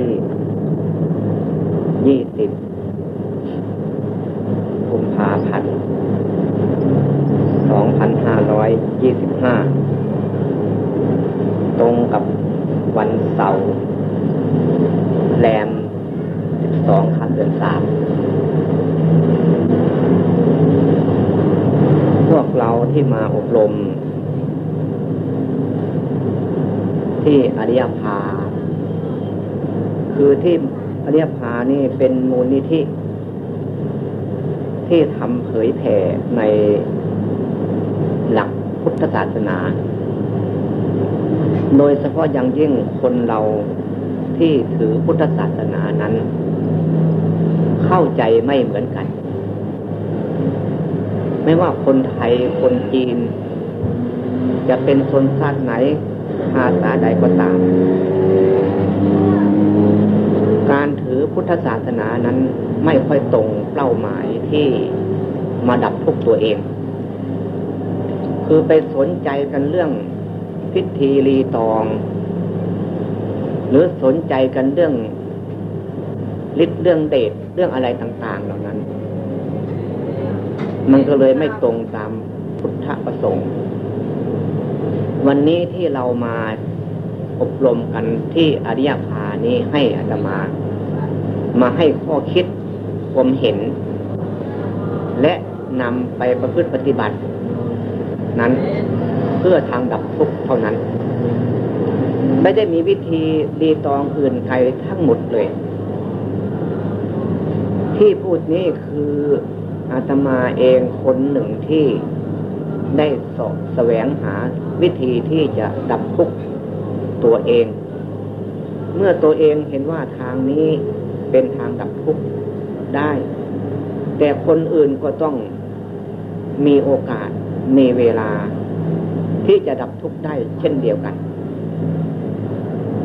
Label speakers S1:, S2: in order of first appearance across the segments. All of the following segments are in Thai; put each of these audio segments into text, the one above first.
S1: ที่ยี่สิบกุมภาพันธ์สองพันห้าร้อยยี่สิบห้าตรงกับวันเสาร์แรมสิบสองค่ำเดือนสามพวกเราที่มาอบรม ที่อริยภา คือที่อริยภานี่เป็นมูลนิธิที่ทำเผยแผ่ในหลักพุทธศาสนา โดยเฉพาะอย่างยิ่งคนเราที่ถือพุทธศาสนานั้น เข้าใจไม่เหมือนกัน ไม่ว่าคนไทยคนจีน จะเป็นชนชาติไหนภาษาใดก็ตาม พุทธศาสนานั้นไม่ค่อยตรงเป้าหมายที่มาดับทุกตัวเอง คือไปสนใจกันเรื่องพิธีรีตอง หรือสนใจกันเรื่องฤทธิ์เรื่องเดชเรื่องอะไรต่าง ๆ เหล่านั้น มันก็เลยไม่ตรงตามพุทธประสงค์ วันนี้ที่เรามาอบรมกันที่อริยภานี้ให้อาตมา มาให้ข้อคิดความเห็น และนำไปประพฤติปฏิบัติ นั้นเพื่อทางดับทุกข์เท่านั้น ไม่ได้มีวิธีดีตองอื่นไกลทั้งหมดเลย ที่พูดนี้คืออาตมาเองคนหนึ่งที่ได้สอบแสวงหาวิธีที่จะดับทุกข์ตัวเอง เมื่อตัวเองเห็นว่าทางนี้ เป็นทางดับทุกข์ได้ แต่คนอื่นก็ต้องมีโอกาสมีเวลา ที่จะดับทุกข์ได้เช่นเดียวกัน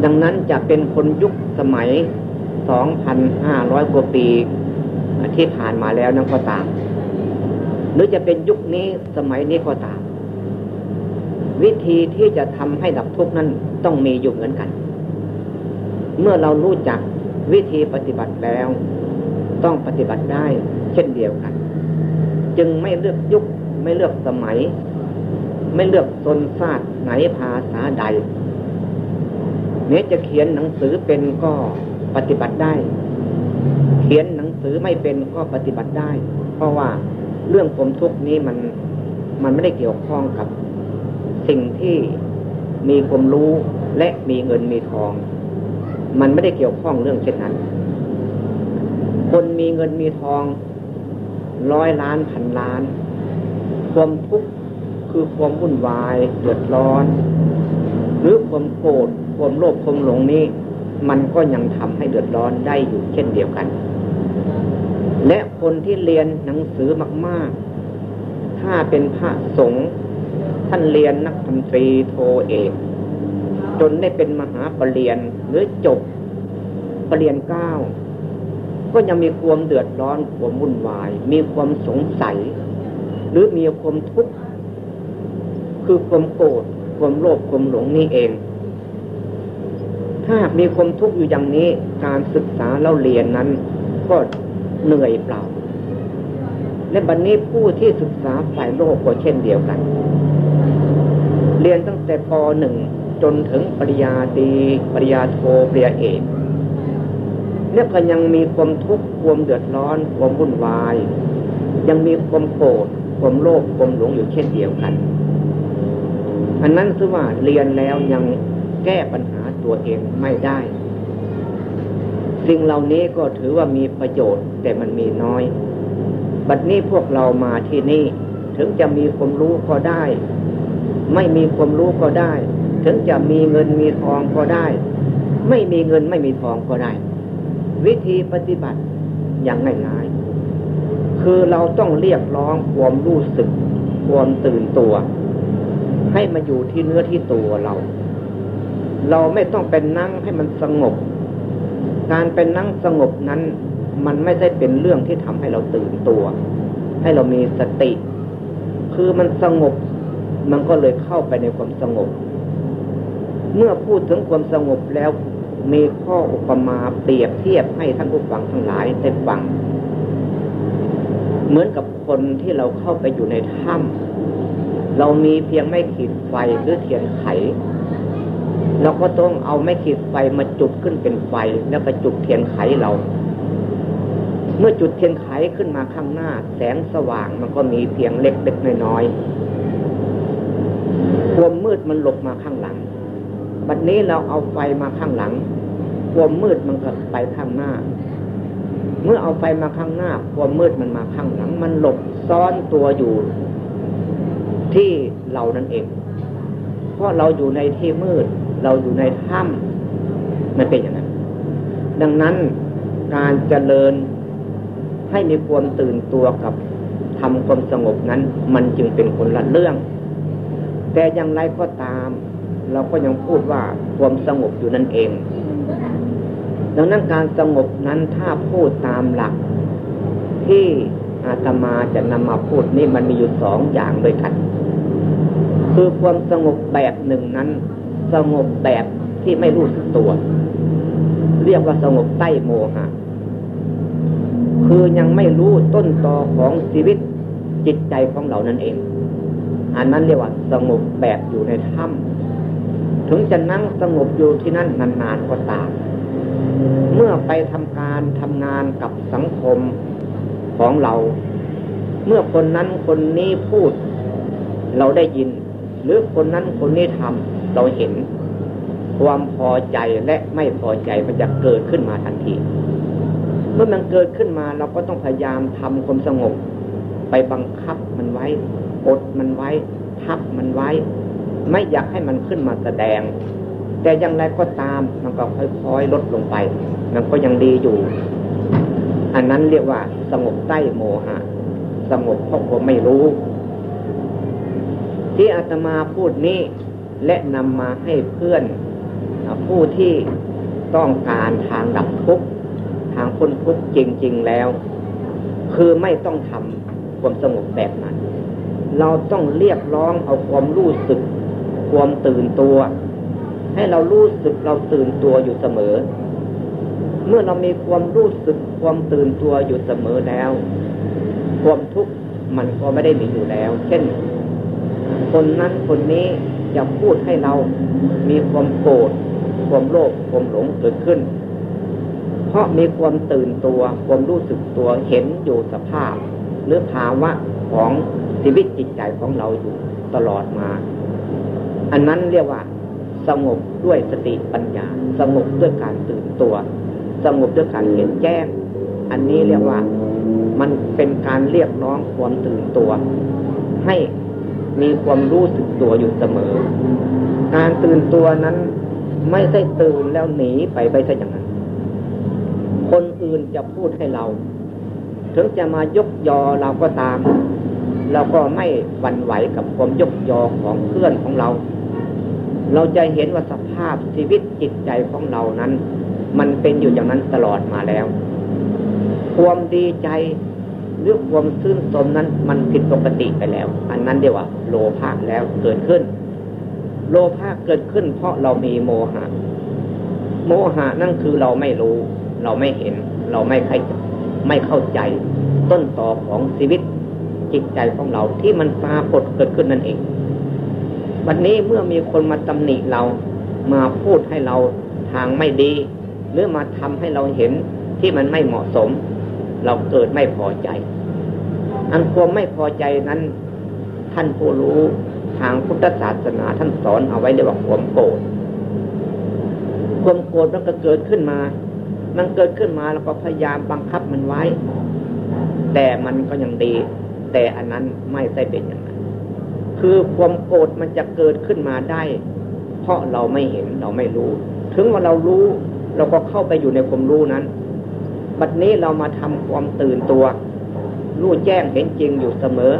S1: ดังนั้นจะเป็นคนยุคสมัย 2,500 กว่าปีที่ผ่านมาแล้วนั่นก็ตาม หรือจะเป็นยุคนี้สมัยนี้ก็ตาม วิธีที่จะทำให้ดับทุกข์นั้นต้องมีอยู่เหมือนกัน เมื่อเรารู้จัก วิธีปฏิบัติแล้ว ต้องปฏิบัติได้เช่นเดียวกัน จึงไม่เลือกยุคไม่เลือกสมัย ไม่เลือกตนศาตร์ไหนภาษาใดเนี้จะเขียนหนังสือเป็นก็ปฏิบัติได้ เขียนหนังสือไม่เป็นก็ปฏิบัติได้ เพราะว่าเรื่องผมทุกนี้มันมันไม่ได้เกี่ยวข้องกับ สิ่งที่มีความรู้และมีเงินมีทอง มันไม่ได้เกี่ยวข้องเรื่องเช่นนั้น คนมีเงินมีทองร้อยล้านพันล้าน ความทุกข์คือความวุ่นวายเดือดร้อน หรือความโกรธความโลภความหลงนี้ มันก็ยังทำให้เดือดร้อนได้อยู่เช่นเดียวกัน และคนที่เรียนหนังสือมาก ๆ ถ้าเป็นพระสงฆ์ท่านเรียนนักธรรมตรีโทเอก จนได้เป็นมหาปรริญญาหรือจบปรริญญาเก้าก็ยังมีความเดือดร้อนความวุ่นวาย มีความสงสัย หรือมีความทุกข์คือความโกรธความโลภความหลงนี่เอง ถ้ามีความทุกข์อยู่อย่างนี้การศึกษาเล่าเรียนนั้น ก็เหนื่อยเปล่า และบัดนนี้ผู้ที่ศึกษาฝ่ายโลกก็เช่นเดียวกัน เรียนตั้งแต่ป .1 นถึงปริญญาตีปริญญาโทปริญญาเอกเนี่ยก็ยังมีความทุกข์ความเดือดร้อนความวุ่นวาย ยังมีความโกรธความโลภความหลงอยู่เช่นเดียวกัน อันนั้นคือว่าเรียนแล้วยังแก้ปัญหาตัวเองไม่ได้ สิ่งเหล่านี้ก็ถือว่ามีประโยชน์แต่มันมีน้อย บัดนี้พวกเรามาที่นี่ ถึงจะมีความรู้ก็ได้ ไม่มีความรู้ก็ได้ ถึงจะมีเงินมีทองก็ได้ ไม่มีเงินไม่มีทองก็ได้ วิธีปฏิบัติอย่างง่ายๆ คือเราต้องเรียกร้องความรู้สึก ความตื่นตัว ให้มาอยู่ที่เนื้อที่ตัวเรา เราไม่ต้องเป็นนั่งให้มันสงบ การเป็นนั่งสงบนั้น มันไม่ได้เป็นเรื่องที่ทำให้เราตื่นตัว ให้เรามีสติ คือมันสงบมันก็เลยเข้าไปในความสงบ เมื่อพูดถึงความสงบแล้ว มีข้ออุปมาเปรียบเทียบให้ท่านผู้ฟังทั้งหลายได้ฟัง เหมือนกับคนที่เราเข้าไปอยู่ในถ้ำเรามีเพียงไม่ขีดไฟหรือเทียนไขเราก็ต้องเอาไม่ขีดไฟมาจุดขึ้นเป็นไฟแล้วไปจุดเทียนไขเรา เมื่อจุดเทียนไขขึ้นมาข้างหน้า แสงสว่างมันก็มีเพียงเล็กๆน้อยๆความมืดมันหลบมาข้างหลัง บัดนี้เราเอาไฟมาข้างหลังความมืดมันก็ไปข้างหน้า เมื่อเอาไฟมาข้างหน้าความมืดมันมาข้างหลัง มันหลบซ้อนตัวอยู่ ที่เรานั่นเอง เพราะเราอยู่ในที่มืด เราอยู่ในถ้ำมันเป็นอย่างนั้น ดังนั้นการเจริญให้มีความตื่นตัวกับทำความสงบนั้น มันจึงเป็นคนละเรื่อง แต่อย่างไรก็ตาม เราก็ยังพูดว่าความสงบอยู่นั่นเอง ดังนั้นการสงบนั้นถ้าพูดตามหลัก ที่อาตมาจะนำมาพูดนี่มันมีอยู่สองอย่างด้วยกัน คือความสงบแบบหนึ่งนั้น สงบแบบที่ไม่รู้สึกตัว เรียกว่าสงบใต้โมหะคือยังไม่รู้ต้นตอของชีวิตจิตใจของเรานั่นเอง อันนั้นเรียกว่าสงบแบบอยู่ในถ้ำ ถึงจะนั่งสงบอยู่ที่นั่นนานๆก็ตามเมื่อไปทำการทำงานกับสังคมของเรา เมื่อคนนั้นคนนี้พูด เราได้ยิน หรือคนนั้นคนนี้ทำเราเห็น ความพอใจและไม่พอใจมันจะเกิดขึ้นมาทันที เมื่อมันเกิดขึ้นมาเราก็ต้องพยายามทำความสงบ ไปบังคับมันไว้ อดมันไว้ ทับมันไว้ ไม่อยากให้มันขึ้นมาแสดง แต่อย่างไรก็ตามมันก็ค่อยๆลดลงไป มันก็ยังดีอยู่ อันนั้นเรียกว่า สงบใต้โมหะ สงบเพราะผมไม่รู้ ที่อาตมาพูดนี้ และนำมาให้เพื่อน ผู้ที่ต้องการทางดับทุกข์ทางพ้นทุกข์จริง ๆแล้ว คือไม่ต้องทำความสงบแบบนั้นเราต้องเรียกร้องเอาความรู้สึก ความตื่นตัว ให้เรารู้สึกเราตื่นตัวอยู่เสมอ เมื่อเรามีความรู้สึกความตื่นตัวอยู่เสมอแล้ว ความทุกข์มันก็ไม่ได้มีอยู่แล้ว เช่น คนนั้นคนนี้จะพูดให้เรามีความโกรธความโลภความหลงเกิดขึ้น เพราะมีความตื่นตัว ความรู้สึกตัวเห็นอยู่สภาพ หรือภาวะของชีวิตจิตใจของเราอยู่ตลอดมา อันนั้นเรียกว่า สงบด้วยสติปัญญา สงบด้วยการตื่นตัว สงบด้วยการเห็นแจ้ง อันนี้เรียกว่ามันเป็นการเรียกร้องความตื่นตัว ให้มีความรู้สึกตัวอยู่เสมอ การตื่นตัวนั้นไม่ใช่ตื่นแล้วหนีไปไปซะอย่างนั้น คนอื่นจะพูดให้เรา ถึงจะมายกยอเราก็ตาม เราก็ไม่หวั่นไหวกับความยกยอของเพื่อนของเรา เราจะเห็นว่าสภาพชีวิตจิตใจของเรานั้น มันเป็นอยู่อย่างนั้นตลอดมาแล้ว ความดีใจหรือความซื่นสมนั้นมันผิดปกติไปแล้ว อันนั้นเรียกว่าโลภะแล้วเกิดขึ้น โลภะเกิดขึ้น เพราะเรามีโมหะ โมหะนั่นคือเราไม่รู้ เราไม่เห็น เราไม่ใครไม่เข้าใจ ต้นต่อของชีวิตจิตใจของเราที่มันปรากฏเกิดขึ้นนั่นเอง วันนี้เมื่อมีคนมาตำหนิเรา มาพูดให้เราทางไม่ดี หรือมาทำให้เราเห็นที่มันไม่เหมาะสม เราเกิดไม่พอใจ อันความไม่พอใจนั้น ท่านผู้รู้ทางพุทธศาสนาท่านสอนเอาไว้เรียกว่าความโกรธความโกรธมันก็เกิดขึ้นมา มันเกิดขึ้นมาแล้วก็พยายามบังคับมันไว้ แต่มันก็ยังดี แต่อันนั้นไม่ใช่เป็นอย่างนั้น คือความโกรธมันจะเกิดขึ้นมาได้ เพราะเราไม่เห็นเราไม่รู้ ถึงว่าเรารู้ เราก็เข้าไปอยู่ในความรู้นั้น บัดนี้เรามาทำความตื่นตัว รู้แจ้งเห็นจริงอยู่เสมอ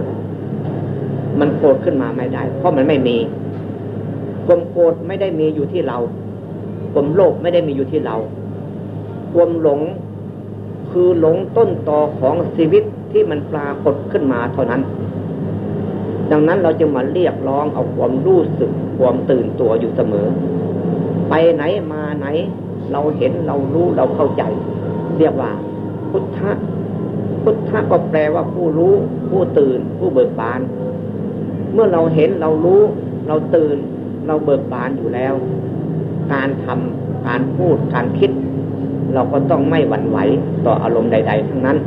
S1: มันโกรธขึ้นมาไม่ได้ เพราะมันไม่มีความโกรธไม่ได้มีอยู่ที่เราความโลภไม่ได้มีอยู่ที่เราความหลงคือหลงต้นตอของชีวิตที่มันปรากฏขึ้นมาเท่านั้น ดังนั้นเราจะมาเรียกร้องเอาความรู้สึกความตื่นตัวอยู่เสมอ ไปไหนมาไหน เราเห็นเรารู้เราเข้าใจ เรียกว่า พุทธะพุทธะก็แปลว่าผู้รู้ ผู้ตื่น ผู้เบิกบาน เมื่อเราเห็นเรารู้ เราตื่น เราเบิกบานอยู่แล้ว การทำการพูดการคิด เราก็ต้องไม่หวั่นไหวต่ออารมณ์ใด ๆ ทั้งนั้น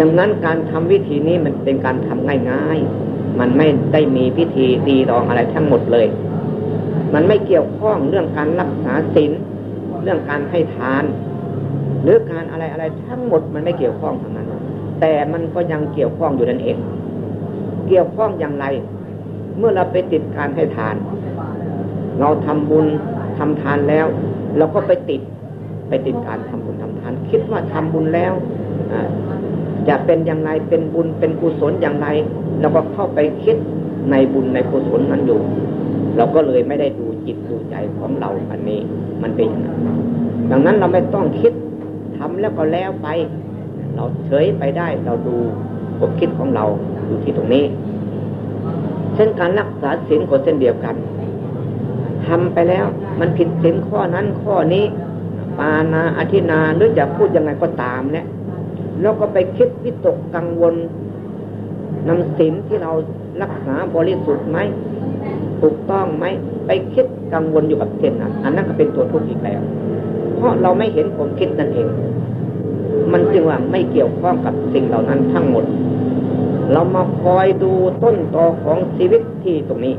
S1: ดังนั้นการทำวิธีนี้มันเป็นการทำง่ายๆ มันไม่ได้มีพิธีตีรองอะไรทั้งหมดเลย มันไม่เกี่ยวข้องเรื่องการรักษาศีลเรื่องการให้ทาน หรือการอะไรอะไรทั้งหมดมันไม่เกี่ยวข้องทั้งนั้น แต่มันก็ยังเกี่ยวข้องอยู่นั่นเอง เกี่ยวข้องอย่างไร เมื่อเราไปติดการให้ทาน เราทำบุญทำทานแล้วเราก็ไปติดไปติดการทำบุญทำทาน คิดว่าทำบุญแล้ว จะเป็นอย่างไรเป็นบุญเป็นกุศลอย่างไรเราก็เข้าไปคิดในบุญในกุศลนั้นอยู่ เราก็เลยไม่ได้ดูจิตดูใจของเราอันนี้ มันเป็นอย่างนั้นดังนั้นเราไม่ต้องคิดทำแล้วก็แล้วไป เราเฉยไปได้เราดูความคิดของเราอยู่ที่ตรงนี้ เช่นการรักษาศีลก็เช่นเดียวกันทำไปแล้วมันผิดศีลข้อนั้นข้อนี้ปานาอธินาหรือจะพูดยังไงก็ตามเนี่ย แล้วก็ไปคิดวิตกกังวลนำศีลที่เรารักษาบริสุทธิ์ไหมถูกต้องไหมไปคิดกังวลอยู่กับเช่นนั้นอันนั้นก็เป็นตัวทุกข์อีกแล้ว เพราะเราไม่เห็นผมคิดนั่นเอง มันจึงว่าไม่เกี่ยวข้องกับสิ่งเหล่านั้นทั้งหมด เรามาคอยดูต้นตอของชีวิตที่ตรงนี้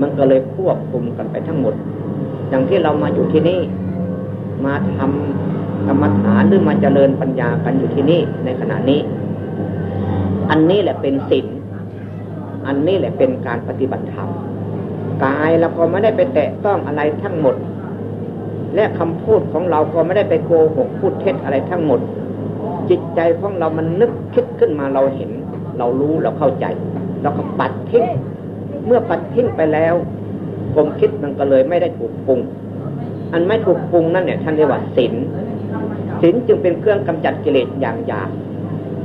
S1: มันก็เลยควบคุมกันไปทั้งหมด อย่างที่เรามาอยู่ที่นี่ มาทำ กรรมฐานหรือมาเจริญปัญญากันอยู่ที่นี่ในขณะนี้ อันนี้แหละเป็นศีลอันนี้แหละเป็นการปฏิบัติธรรมกายเราก็ไม่ได้ไปแตะต้องอะไรทั้งหมด และคำพูดของเราก็ไม่ได้ไปโกหกพูดเท็จอะไรทั้งหมด จิตใจของเรามันนึกคิดขึ้นมาเราเห็น เรารู้เราเข้าใจเราก็ปัดทิ้งเมื่อปัดทิ้งไปแล้วความคิดมันก็เลยไม่ได้ถูกปรุง อันไม่ถูกปรุงนั่นเนี่ยท่านเรียกว่าศีล ศีลจึงเป็นเครื่องกำจัดกิเลสอย่างหยาบ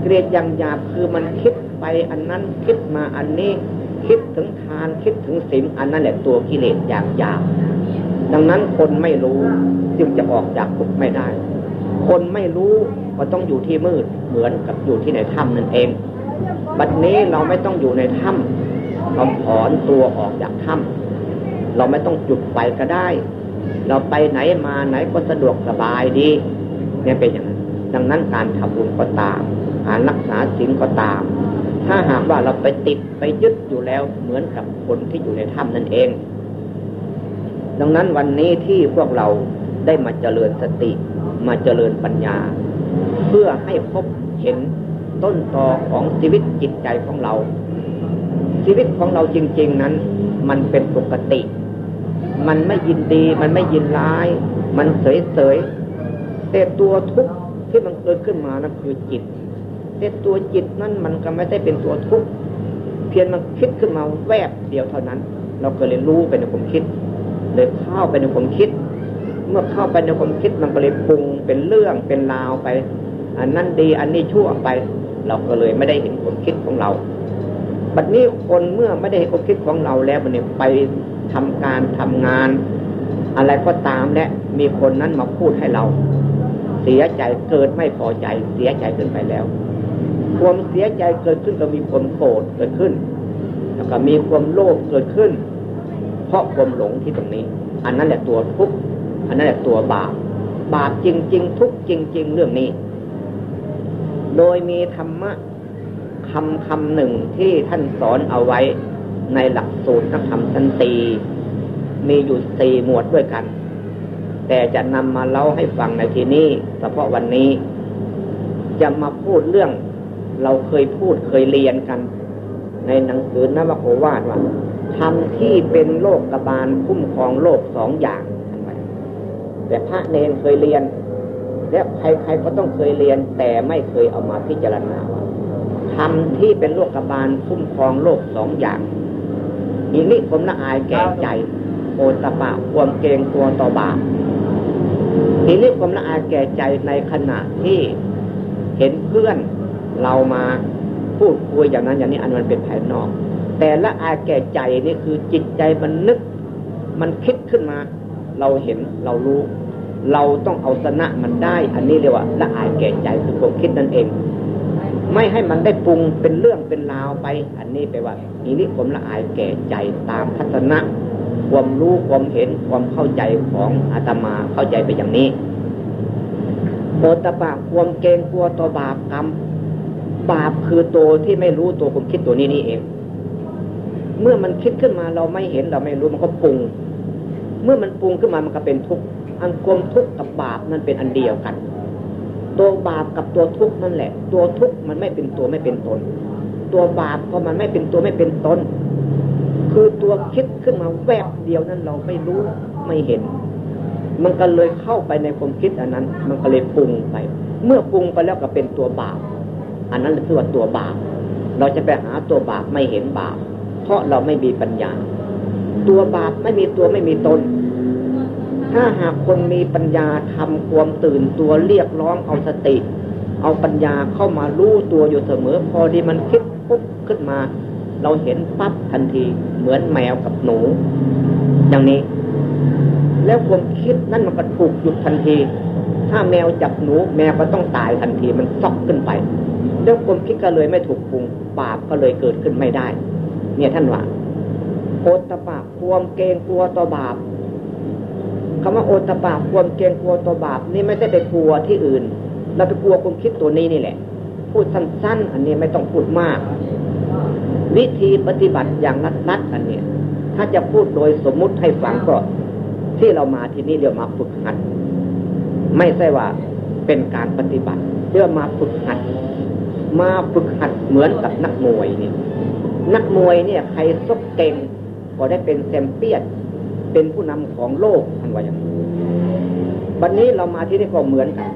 S1: กิเลสอย่างหยาบคือมันคิดไปอันนั้นคิดมาอันนี้ คิดถึงทานคิดถึงศีลอันนั้นแหละตัวกิเลสอย่างหยาบดังนั้นคนไม่รู้จึงจะออกจากทุกข์ไม่ได้ คนไม่รู้ก็ต้องอยู่ที่มืดเหมือนกับอยู่ที่ในถ้ำนั่นเอง บัดนี้เราไม่ต้องอยู่ในถ้ำเราถอนตัวออกจากถ้ำเราไม่ต้องจุดไฟก็ได้ เราไปไหนมาไหนก็สะดวกสบายดี เนี่ยเป็นอย่างนั้นดังนั้นการทำบุญก็ตามการรักษาศีลก็ตาม ถ้าหากว่าเราไปติดไปยึดอยู่แล้วเหมือนกับคนที่อยู่ในถ้ำนั่นเอง ดังนั้นวันนี้ที่พวกเราได้มาเจริญสติ มาเจริญปัญญา เพื่อให้พบเห็นต้นตอของชีวิตจิตใจของเรา ชีวิตของเราจริง ๆนั้น มันเป็นปกติ มันไม่ยินดี มันไม่ยินร้าย มันเฉยๆ แต่ตัวทุกข์ที่มันเกิดขึ้นมานั่นคือจิตแต่ตัวจิตนั้นมันก็ไม่ได้เป็นตัวทุกข์เพียงมันคิดขึ้นมาแวบเดียวเท่านั้น เราก็เลยรู้ไปในความคิด เลยเข้าไปในความคิด เมื่อเข้าไปในความคิดมันก็เลยปรุงเป็นเรื่องเป็นราวไป อันนั้นดีอันนี้ชั่วไป เราก็เลยไม่ได้เห็นความคิดของเราบัดนี้คนเมื่อไม่ได้เห็นความคิดของเราแล้วมันเนี่ยไปทำการทำงาน อะไรก็ตามและมีคนนั้นมาพูดให้เรา เสียใจเกิดไม่พอใจ เสียใจเกินไปแล้ว ความเสียใจเกิดขึ้นก็มีความโกรธเกิดขึ้น แล้วก็มีความโลภเกิดขึ้น เพราะความหลงที่ตรงนี้ อันนั้นแหละตัวทุกข์อันนั้นแหละตัวบาปบาปจริง ๆ ทุกจริง ๆ เรื่องนี้ โดยมีธรรมะคำคำหนึ่งที่ท่านสอนเอาไว้ในหลักสูตรนักธรรมชั้นตีมีอยู่สี่หมวดด้วยกัน แต่จะนำมาเล่าให้ฟังในที่นี้เฉพาะวันนี้ จะมาพูดเรื่อง เราเคยพูดเคยเรียนกัน ในหนังสือนวโกวาดว่าทำที่เป็นโลกกบาลคุ้มครองโลกสองอย่างแต่พระเนนเคยเรียน และใครๆก็ต้องเคยเรียน แต่ไม่เคยเอามาพิจารณาว่าทำที่เป็นโลกกบาลคุ้มครองโลกสองอย่างอินิผมละอายแก่ใจ โอตปะความเกรงตัวต่อบาป อินิผมละอายแก่ใจในขณะที่เห็นเพื่อนเรามาพูดคุยอย่างนั้นอย่างนี้อันมันเป็นภายนอก แต่ละอาแก่ใจนี่คือจิตใจมันนึก มันคิดขึ้นมา เราเห็นเรารู้ เราต้องเอาชนะมันได้ อันนี้เรียกว่าละอายแก่ใจคือความคิดนั่นเอง ไม่ให้มันได้ปรุงเป็นเรื่องเป็นราวไป อันนี้แปลว่าอีนี้ผมละอายแก่ใจตามพัฒนะ ความรู้ความเห็นความเข้าใจของอาตมาเข้าใจไปอย่างนี้โอตปะความเกรงกลัวต่อบาปกรรม บาปคือตัวที่ไม่รู้ตัวความคิดตัวนี้นี่เอง เมื่อมันคิดขึ้นมาเราไม่เห็นเราไม่รู้มันก็ปรุง เมื่อมันปรุงขึ้นมามันก็เป็นทุกข์อันความทุกข์กับบาปนั่นเป็นอันเดียวกัน ตัวบาปกับตัวทุกข์นั่นแหละ ตัวทุกข์มันไม่เป็นตัวไม่เป็นตน ตัวบาปก็มันไม่เป็นตัวไม่เป็นตน คือตัวคิดขึ้นมาแวบเดียวนั้นเราไม่รู้ไม่เห็น มันก็เลยเข้าไปในความคิดอันนั้น มันก็เลยปรุงไป เมื่อปรุงไปแล้วก็เป็นตัวบาป อันนั้นคือว่าตัวบาป เราจะไปหาตัวบาปไม่เห็นบาป เพราะเราไม่มีปัญญา ตัวบาปไม่มีตัวไม่มีตน ถ้าหากคนมีปัญญาทำความตื่นตัวเรียกร้องเอาสติ เอาปัญญาเข้ามารู้ตัวอยู่เสมอ พอดีมันคิดปุ๊บขึ้นมา เราเห็นปั๊บทันทีเหมือนแมวกับหนู อย่างนี้ แล้วความคิดนั่นมันก็ถูกหยุดทันที ถ้าแมวจับหนู แมวก็ต้องตายทันทีมันซอกขึ้นไปแล้วความคิดก็เลยไม่ถูกปรุงบาปก็เลยเกิดขึ้นไม่ได้ เนี่ยท่านว่าโอตปะความเกรงกลัวต่อบาปคำว่าโอตบาความเกรงกลัวตัวบาป นี่ไม่ได้ไปกลัวที่อื่น เราไปกลัวความคิดตัวนี้นี่แหละ พูดสั้นๆ อันนี้ไม่ต้องพูดมาก วิธีปฏิบัติอย่างนัดๆอันนี้ถ้าจะพูดโดยสมมุติให้ฟังก็ ที่เรามาที่นี่เดี๋ยวมาฝึกหัด ไม่ใช่ว่าเป็นการปฏิบัติเดี๋ยวมาฝึกหัด มาฝึกหัดเหมือนกับนักมวยนี่นักมวยเนี่ย ใครซกเก่งก็ได้เป็นแชมเปี้ยนเป็นผู้นำของโลกท่านว่าอย่างนี้วันนี้เรามาที่นี่ก็เหมือนกัน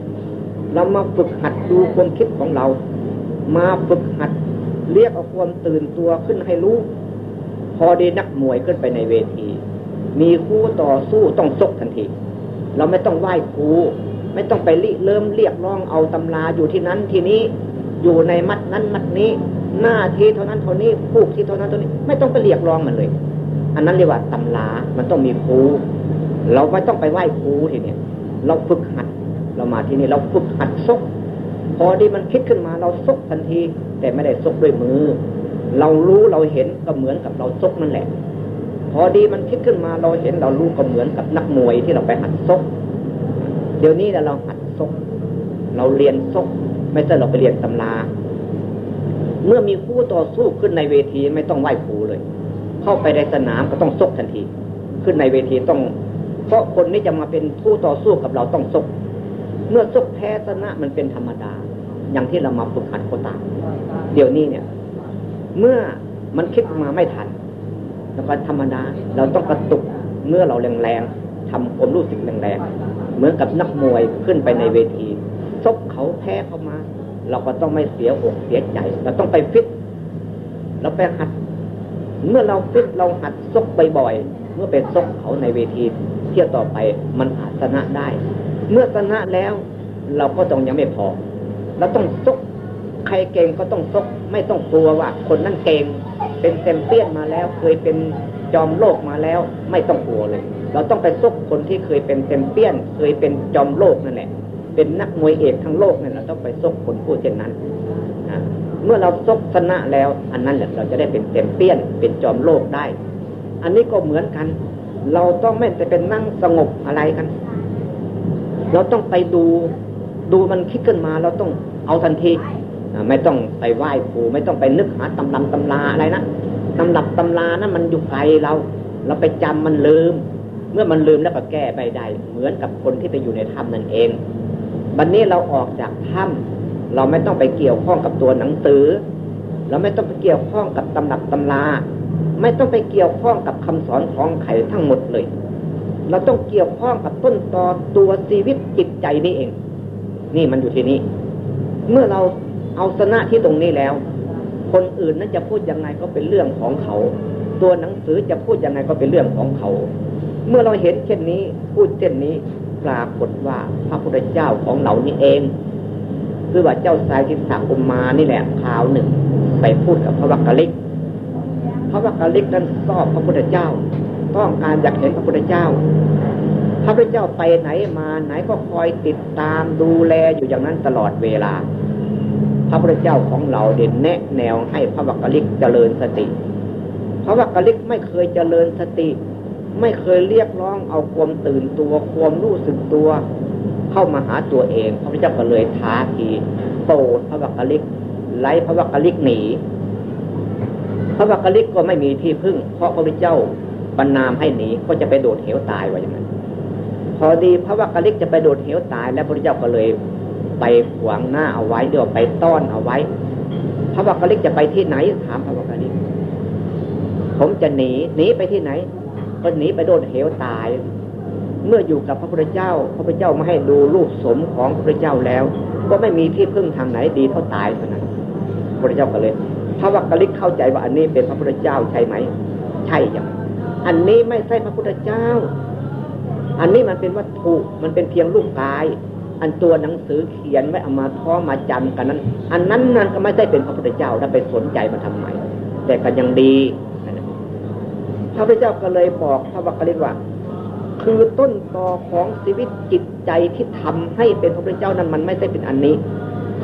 S1: เรามาฝึกหัดดูความคิดของเรา มาฝึกหัด เรียกเอาความตื่นตัวขึ้นให้รู้ พอดีนักมวยขึ้นไปในเวที มีคู่ต่อสู้ต้องซกทันที เราไม่ต้องไหว้ครูไม่ต้องไปริเริ่มเรียกร้องเอาตำราอยู่ที่นั้นที่นี้ อยู่ในมัดนั้นมัดนี้ หน้าที่เท่านั้นเท่านี้ผูกที่เท่านั้นเท่านี้ ไม่ต้องไปเรียกร้องมันเลย อันนั้นเรียกว่าตำรา มันต้องมีครูเราไม่ต้องไปไหว้ครูทีเนี้ยเราฝึกหัด เรามาที่นี่เราฝึกหัดซก พอดีมันคิดขึ้นมาเราซกทันที แต่ไม่ได้ซกด้วยมือ เรารู้เราเห็นก็เหมือนกับเราซกนั่นแหละ พอดีมันคิดขึ้นมาเราเห็นเรารู้ก็เหมือนกับนักมวยที่เราไปหัดซก เดี๋ยวนี้เราหัดซก เราเรียนซก ไม่ใช่เราไปเรียนตำราเมื่อมีคู่ต่อสู้ขึ้นในเวทีไม่ต้องไหว้ครูเลย เข้าไปในสนามก็ต้องซกทันที ขึ้นในเวทีต้อง เพราะคนนี้จะมาเป็นผู้ต่อสู้กับเราต้องซก เมื่อซกแพ้ชนะมันเป็นธรรมดา อย่างที่เรามาฝึกหัดโคตาเดี๋ยวนี้เนี่ย เมื่อมันคิดมาไม่ทัน แล้วก็ธรรมดา เราต้องกระตุกเมื่อเราแรงๆทำความรู้สึกแรงๆเหมือนกับนักมวยขึ้นไปในเวทีซกเขาแพ้เข้ามา เราก็ต้องไม่เสียอกเสียใจเราต้องไปฟิตเราไปหัด เมื่อเราฟิตเราหัดชกบ่อยๆเมื่อไปชกเขาในเวทีเที่ยวต่อไปมันอาจชนะได้ เมื่อชนะแล้ว เราก็ต้องยังไม่พอเราต้องชกใครเก่งก็ต้องชกไม่ต้องกลัวว่า คนนั้นเก่ง เป็นแชมเปี้ยนมาแล้ว เคยเป็นจอมโลกมาแล้ว ไม่ต้องกลัวเลย เราต้องไปชกคนที่เคยเป็นแชมเปี้ยน เคยเป็นจอมโลกนั่นแหละ เป็นนักมวยเอกทั้งโลกเนี่ยเราต้องไปชกคนผู้เช่นนั้นเมื่อเราซกชนะแล้ว อันนั้นแหละเราจะได้เป็นเต็มเปี้ยน เป็นจอมโลกได้ อันนี้ก็เหมือนกัน เราต้องไม่แต่เป็นนั่งสงบอะไรกัน เราต้องไปดูดูมันคิดขึ้นมาเราต้องเอาทันทีไม่ต้องไปไหว้ครูไม่ต้องไปนึกหาตำรับตำราอะไรนะตำรับตำรานะั้นมันอยู่ไกลเรา เราไปจำมันลืม เมื่อมันลืมแล้วก็แก้ไปได้เหมือนกับคนที่ไปอยู่ในถ้ำนั่นเองวันนี้เราออกจากถ้ำเราไม่ต้องไปเกี่ยวข้องกับตัวหนังสือ เราไม่ต้องไปเกี่ยวข้องกับตำหนักตำราไม่ต้องไปเกี่ยวข้องกับคำสอนของไข่ทั้งหมดเลย เราต้องเกี่ยวข้องกับต้นตอตัวชีวิตจิตใจนี่เอง นี่มันอยู่ที่นี้เมื่อเราเอาชนะที่ตรงนี้แล้ว คนอื่นนั้นจะพูดยังไงก็เป็นเรื่องของเขา ตัวหนังสือจะพูดยังไงก็เป็นเรื่องของเขา เมื่อเราเห็นเช่นนี้พูดเช่นนี้ปรากฏว่าพระพุทธเจ้าของเรานี่เองคือว่าเจ้าสายทิสักุมมานี่แหละคราวหนึ่ง ไปพูดกับพระวักกะลิก พระวักกะลิกนั้นชอบพระพุทธเจ้า ต้องการอยากเห็นพระพุทธเจ้า พระพุทธเจ้าไปไหนมาไหนก็คอยติดตามดูแลอยู่อย่างนั้นตลอดเวลา พระพุทธเจ้าของเราเด่นแนะแนวให้พระวักกลิกเจริญสติ พระวักกลิกไม่เคยเจริญสติ ไม่เคยเรียกร้องเอาความตื่นตัวความรู้สึกตัว เข้ามาหาตัวเอง พระพุทธเจ้าก็เลยท้าทีโปรดพระวักกลิกไล่พระวักกลิกหนีพระวักกลิกก็ไม่มีที่พึ่ง เพราะพระพุทธเจ้า บรรนามให้หนีก็จะไปโดดเหวตายไว้อย่างนั้น พอดีพระวักกลิกจะไปโดดเหวตาย แล้วพระเจ้าก็เลยไปขวางหน้าเอาไว้เดี๋ยวไปต้อนเอาไว้ พระวักกลิกจะไปที่ไหนถามพระวักกลิก ผมจะหนีหนีไปที่ไหนก็หนีไปโดดเหวตาย เมื่ออยู่กับพระพุทธเจ้า พระพุทธเจ้าไม่ให้ดูรูปสมของพระพุทธเจ้าแล้ว ก็ไม่มีที่พึ่งทางไหนดีเท่าตายเท่านั้นพระพุทธเจ้าก็เลยพระวักกลิกเข้าใจว่าอันนี้เป็นพระพุทธเจ้าใช่ไหม ใช่ยัง อันนี้ไม่ใช่พระพุทธเจ้า อันนี้มันเป็นวัตถุมันเป็นเพียงรูปกาย อันตัวหนังสือเขียนไว้เอามาท้อมาจำกันนั้น อันนั้นนั่นก็ไม่ใช่เป็นพระพุทธเจ้าถ้าไปสนใจมาทำไมแต่ก็ยังดีพระพุทธเจ้าก็เลยบอกพระวักกลิกว่า คือต้นตอของชีวิตจิตใจที่ทำให้เป็นพระพุทธเจ้านั้นมันไม่ใช่เป็นอันนี้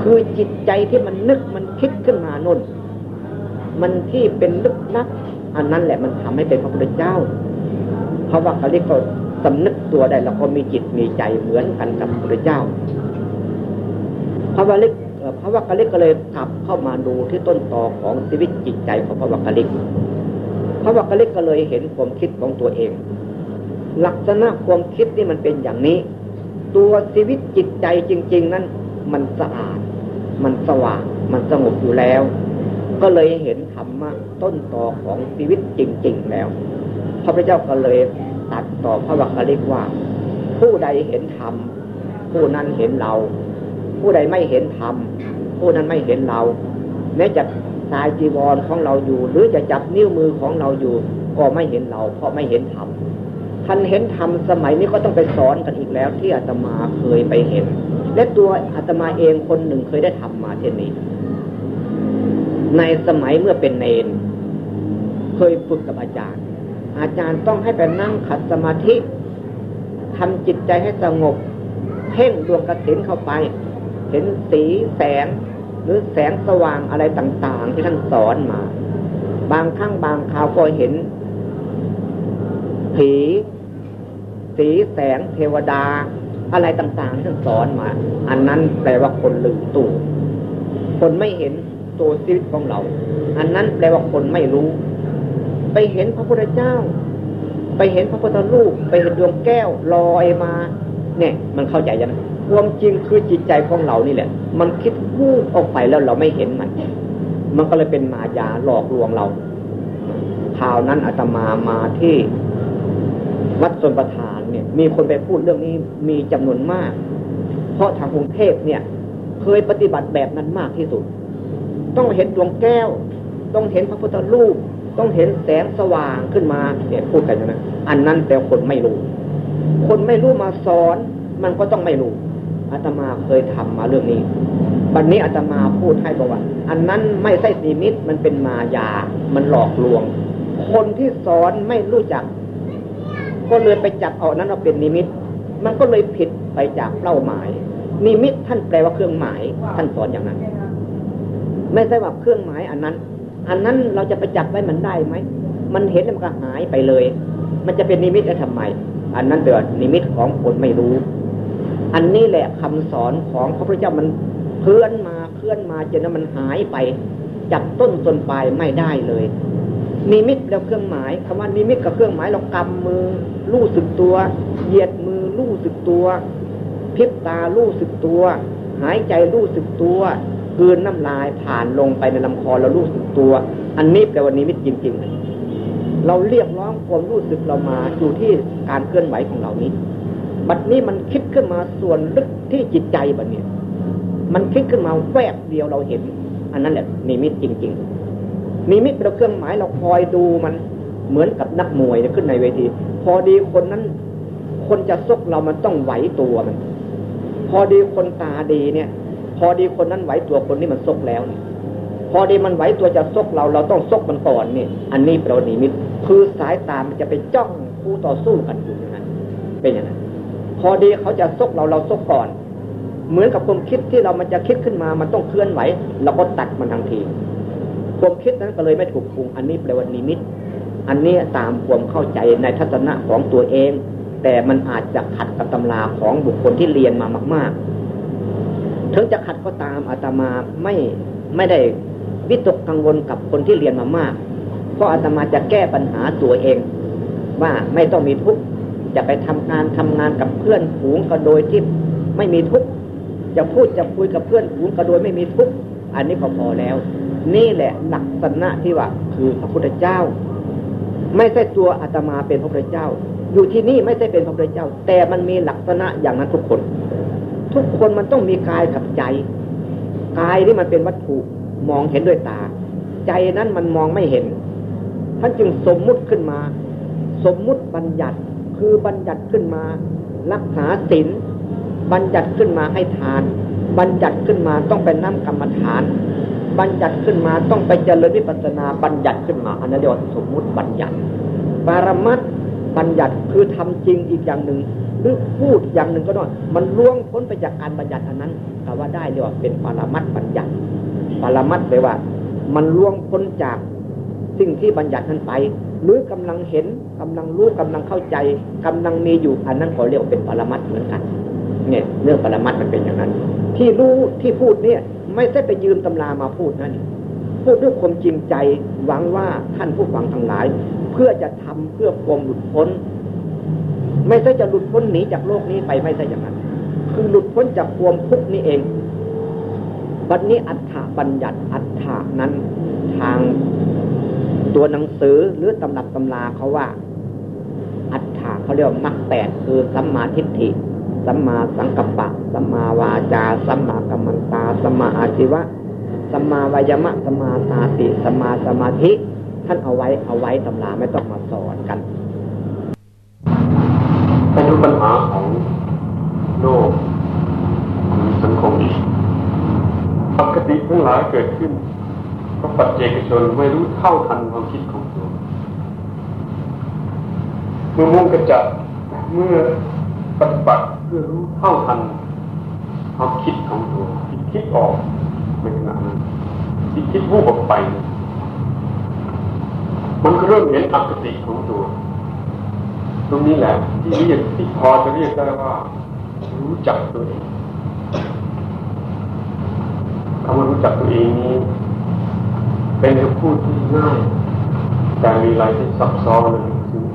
S1: คือจิตใจที่มันนึกมันคิดขึ้นมาน่น มันที่เป็นลึกลับ อันนั้นแหละมันทำให้เป็นพระพุทธเจ้า เพราะว่าเขาเรียกก็สำนึกตัวได้แล้วก็มีจิตมีใจเหมือนกันกับพระพุทธเจ้าพระวักลิกพระวักลิกก็เลยกลับเข้ามาดูที่ต้นตอของชีวิตจิตใจของพระวักลิก พระวักลิกก็เลยเห็นความคิดของตัวเอง ลักษณะความคิดนี่มันเป็นอย่างนี้ ตัวชีวิตจิตใจจริง ๆ นั้นมันสะอาด มันสว่าง มันสงบอยู่แล้ว ก็เลยเห็นธรรมะต้นต่อของชีวิตจริง ๆ แล้ว พระพุทธเจ้าก็เลยตัดต่อพระวักกลิกว่า ผู้ใดเห็นธรรมผู้นั้นเห็นเรา ผู้ใดไม่เห็นธรรมผู้นั้นไม่เห็นเรา แม้จะสายจีวรของเราอยู่ หรือจะจับนิ้วมือของเราอยู่ ก็ไม่เห็นเรา เพราะไม่เห็นธรรมท่านเห็นธรรมสมัยนี้ก็ต้องไปสอนกันอีกแล้ว ที่อาตมาเคยไปเห็น และตัวอาตมาเองคนหนึ่งเคยได้ทำมาเช่นนี้ ในสมัยเมื่อเป็นเนน เคยฝึกกับอาจารย์ อาจารย์ต้องให้ไปนั่งขัดสมาธิทำจิตใจให้สงบ เพ่งดวงกระสินเข้าไป เห็นสีแสง หรือแสงสว่างอะไรต่างๆ ที่ท่านสอนมา บางครั้งบางคราวก็เห็น ผี สีแสงเทวดา อะไรต่างๆ ที่ท่านสอนมา อันนั้นแปลว่าคนลืมตัวคนไม่เห็น ตัวชีวิตของเรา อันนั้นแปลว่าคนไม่รู้ ไปเห็นพระพุทธเจ้า ไปเห็นพระพุทธรูป ไปเห็นดวงแก้วลอยมา เนี่ย มันเข้าใจยังความจริงคือจิตใจของเรานี่แหละ มันคิดวูบออกไปแล้วเราไม่เห็นมัน มันก็เลยเป็นมายาหลอกลวงเราคราวนั้นอาตมามาที่วัดสนประธานเนี่ย มีคนไปพูดเรื่องนี้มีจำนวนมาก เพราะทางกรุงเทพเนี่ย เคยปฏิบัติแบบนั้นมากที่สุด ต้องเห็นดวงแก้ว ต้องเห็นพระพุทธรูป ต้องเห็นแสงสว่างขึ้นมาเนี่ยพูดกันนะอันนั้นแต่คนไม่รู้ คนไม่รู้มาสอนมันก็ต้องไม่รู้อาตมาเคยทำมาเรื่องนี้วันนี้อาตมาพูดให้บอกว่าอันนั้นไม่ใช่นิมิตมันเป็นมายา มันหลอกลวง คนที่สอนไม่รู้จัก ก็เลยไปจับเอานั้นเอาเป็นนิมิต มันก็เลยผิดไปจากเป้าหมาย นิมิตท่านแปลว่าเครื่องหมาย ท่านสอนอย่างนั้น ไม่ใช่ว่าเครื่องหมายอันนั้น อันนั้นเราจะไปจับไว้มันได้ไหม มันเห็นแล้วมันก็หายไปเลย มันจะเป็นนิมิตแล้ทำไม อันนั้นเดือดนิมิตของคนไม่รู้ อันนี้แหละคำสอนของพระพุทธเจ้ามันเคลื่อนมาเคลื่อนมาจนมันหายไป จับต้นจนปลายไม่ได้เลยนิมิตแล้วเครื่องหมายคำว่านิมิตกับเครื่องหมายเรากำมือรู้สึกตัว เหยียดมือรู้สึกตัว พิบตารู้สึกตัว หายใจรู้สึกตัว คืนน้ำลายผ่านลงไปในลำคอเรารู้สึกตัว อันนี้แปลว่านิมิตจริง ๆ เราเรียกร้องความรู้สึกเรามาอยู่ที่การเคลื่อนไหวของเรานี้บัดนี้มันคิดขึ้นมาส่วนลึกที่จิตใจบัดเนี้มันคิดขึ้นมาแวบเดียวเราเห็น อันนั้นแหละนิมิตจริง ๆนิมิตเป็นเครื่องหมายเราคอยดูมันเหมือนกับนักมวยขึ้นในเวที พอดีคนนั้น คนจะซกเรามันต้องไหวตัวมัน พอดีคนตาดีเนี่ย พอดีคนนั้นไหวตัวคนนี้มันซกแล้วนี่พอดีมันไหวตัวจะซกเราเราต้องซกมันก่อนนี่อันนี้แปลว่านิมิตคือสายตามันจะไปจ้องคู่ต่อสู้กันอยู่อย่างนั้น เป็นอย่างนั้น พอดีเขาจะซกเราเราซกก่อน เหมือนกับความคิดที่เรามันจะคิดขึ้นมามันต้องเคลื่อนไหวเราก็ตัดมันทันทีความคิดนั้นก็เลยไม่ถูกปรุงอันนี้แปลว่านิมิต อันนี้ตามความเข้าใจในทัศนะของตัวเอง แต่มันอาจจะขัดกับตำราของบุคคลที่เรียนมามาก ๆ ถึงจะขัดก็ตามอาตมาไม่ไม่ได้วิตกกังวลกับคนที่เรียนมามาก เพราะอาตมาจะแก้ปัญหาตัวเอง ว่าไม่ต้องมีทุกข์จะไปทำงานทำงานกับเพื่อนฝูงก็โดยที่ไม่มีทุกข์จะพูดจะคุยกับเพื่อนฝูงก็โดยไม่มีทุกข์อันนี้ก็พอแล้ว นี่แหละหลักษณะที่ว่าคือพระพุทธเจ้า ไม่ใช่ตัวอาตมาเป็นพระพุทธเจ้า อยู่ที่นี่ไม่ใช่เป็นพระพุทธเจ้า แต่มันมีหลักษณะอย่างนั้นทุกคน ทุกคนมันต้องมีกายกับใจ กายที่มันเป็นวัตถุมองเห็นด้วยตา ใจนั้นมันมองไม่เห็น ท่านจึงสมมุติขึ้นมา สมมุติบัญญัติคือบัญญัติขึ้นมา รักษาศีลบัญญัติขึ้นมาให้ทาน บัญญัติขึ้นมาต้องเป็นน้ำกรรมฐาน บัญญัติขึ้นมาต้องไปเจริญวิปัสนาบัญญัติขึ้นมาอันนั้นเรียกว่าสมมุติบัญญัติปารมัตบัญญัติคือทำจริงอีกอย่างหนึ่ง หรือพูดอย่างหนึ่งก็ได้มันล่วงพ้นไปจากการบัญญัติอันนั้นแต่ว่าได้เรียกว่าเป็นปารมัตบัญญัติปรมัตแปลว่า มันล่วงพ้นจากสิ่งที่บัญญัตินั้นไป หรือกำลังเห็นกำลังรู้กำลังเข้าใจกำลังมีอยู่อันนั้นเขาเรียกเป็นปรมัตเหมือนกันเนี่ยเรื่องปรมัตมันเป็นอย่างนั้น ที่รู้ที่พูดเนี่ย ไม่ใช่ไปยืมตำรามาพูดนั่นพูดด้วยความจริงใจหวังว่าท่านผู้ฟังทั้งหลาย เพื่อจะทำเพื่อความหลุดพ้น ไม่ใช่จะหลุดพ้นหนีจากโลกนี้ไปไม่ใช่อย่างนั้น คือหลุดพ้นจากความทุกข์นี้เองบัดนี้อัฏฐบัญญัติอัฏฐานั้น ทางตัวหนังสือหรือตำรับตำราเขาว่า อัฏฐาเขาเรียกมรรคแปดคือสัมมาทิฏฐิสัมมาสังกัปปะสัมมาวาจาสัมมากัมมันตาสัมมาอาชีวะสัมมาวายมะสัมมาสาติสัมมาสมาธิ ท่านเอาไว้เอาไว้ตำราไม่ต้องมาสอนกันา
S2: ยเกิดขึ้นก็ปัจเจกชนไม่รู้เท่าทันความคิดของตัวเมื่อมุ่งกระจัดเมื่อปฏิบัติเพื่อรู้เท่าทันความคิดของตัวที่คิดออกในขณะนั้นที่คิดวูบออกไป มันก็เริ่มเห็นอคติของตัว ตรงนี้แหละที่เรียกที่พอจะเรียกได้ว่า รู้จักตัวเอง คำว่ารู้จักตัวเองนี้ เป็นคำพูดที่ง่ายแต่มีรายที่ซับซ้อนลึกซึ้ง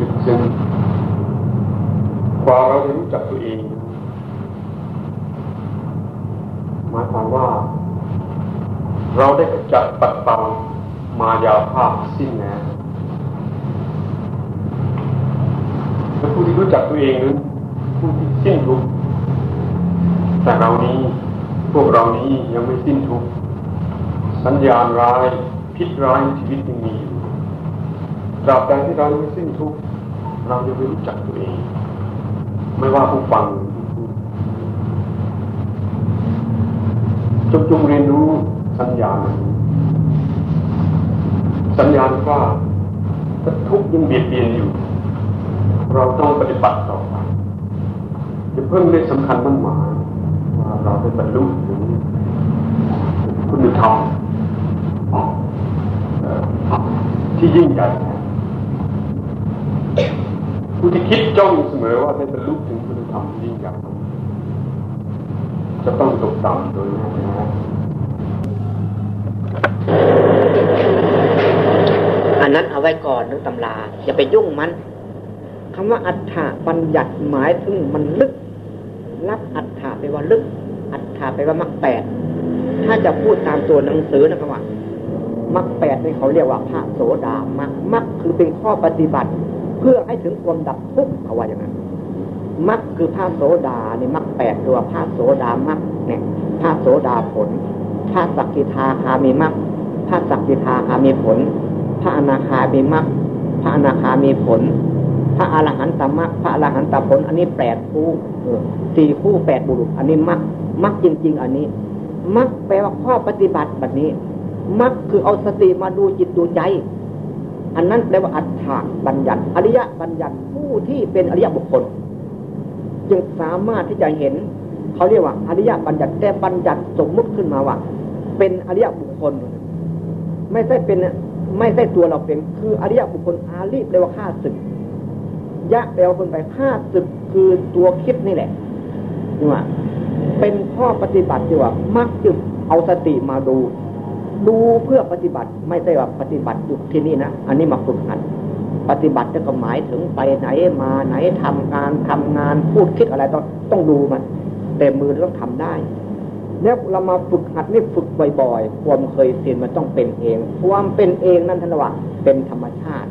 S2: ลึกซึ้งกว่าเราจะรู้จักตัวเอง หมายความว่า เราได้กระจัดปัดเป่ามายาภาพสิ้นแล้วและผู้ที่รู้จักตัวเองนั้นผู้ที่สิ้นทุกแต่เรานี้ พวกเรานี้ยังไม่สิ้นทุกสัญญาณร้ายพิษร้ายชีวิตยังมีอยู่ตราบใดที่เราไม่สิ้นทุกเรายังไม่รู้จักตัวเอง ไม่ว่าผู้ฟังจงจงเรียนรู้สัญญาณสัญญาณว่าถ้าทุกยังเบียดเบียนอยู่ เราต้องปฏิบัติต่อไปจะเพิ่งได้สำคัญมั่นหมาย เราได้บรรลุถึงคุณธรรมที่ยิ่งใหญ่ผู้ที่คิดจ้องเสมอว่าได้บรรลุถึงคุณธรรมที่ยิ่งใหญ่จะต้องตกต่ำโดยแน่
S1: อันนั้นเอาไว้ก่อนนึกตำรา อย่าไปยุ่งมันคำว่าอัฏฐะบัญญัติหมายถึงมันลึก รับอัฏฐาไปว่าลึก อัฏฐาไปว่ามรรคแปดถ้าจะพูดตามตัวหนังสือนะครับว่ามรรคแปดนี่เขาเรียกว่าพระโสดามรรคมรรคคือเป็นข้อปฏิบัติ เพื่อให้ถึงความดับทุกข์เขาว่าอย่างนั้นมรรคคือพระโสดาในมรรคแปดตัวพระโสดามรรคเนี่ยพระโสดาผลพระสักกิทาคามีมรรคพระสักกิทาคามีผล พระอนาคามีมรรคพระอนาคามีผล พระอรหันตมรรคพระอรหันตผล อันนี้แปดคู่สี่คู่แปดบุรุษ อันนี้มรรคมรรคจริง ๆ อันนี้มรรคแปลว่าข้อปฏิบัติแบบนี้มรรคคือเอาสติมาดูจิตดูใจ อันนั้นแปลว่าอัฏฐบัญญัติ อริยบัญญัติผู้ที่เป็นอริยบุคคล จึงสามารถที่จะเห็น เขาเรียกว่าอริยบัญญัติแต่บัญญัติสมมุติขึ้นมาว่า เป็นอริยบุคคล ไม่ใช่เป็นไม่ใช่ตัวเราเป็นคืออริยบุคคลอาลีแปลว่าฆ่าศึก ยะแปลว่าคนไปฆ่าศึกคือตัวคิดนี่แหละนี่ว่าเป็นข้อปฏิบัติที่ว่ามักจึงเอาสติมาดู ดูเพื่อปฏิบัติไม่ใช่ว่าปฏิบัติอยู่ที่นี่นะอันนี้มาฝึกหัดปฏิบัติจะก็หมายถึงไปไหนมาไหนทำงานทำงานพูดคิดอะไรต้องต้องดูมัน แต่มือต้องทำได้ แล้วเรามาฝึกหัดนี่ฝึกบ่อยๆ ความเคยชินมันต้องเป็นเอง ความเป็นเองนั่นท่านว่าเป็นธรรมชาติ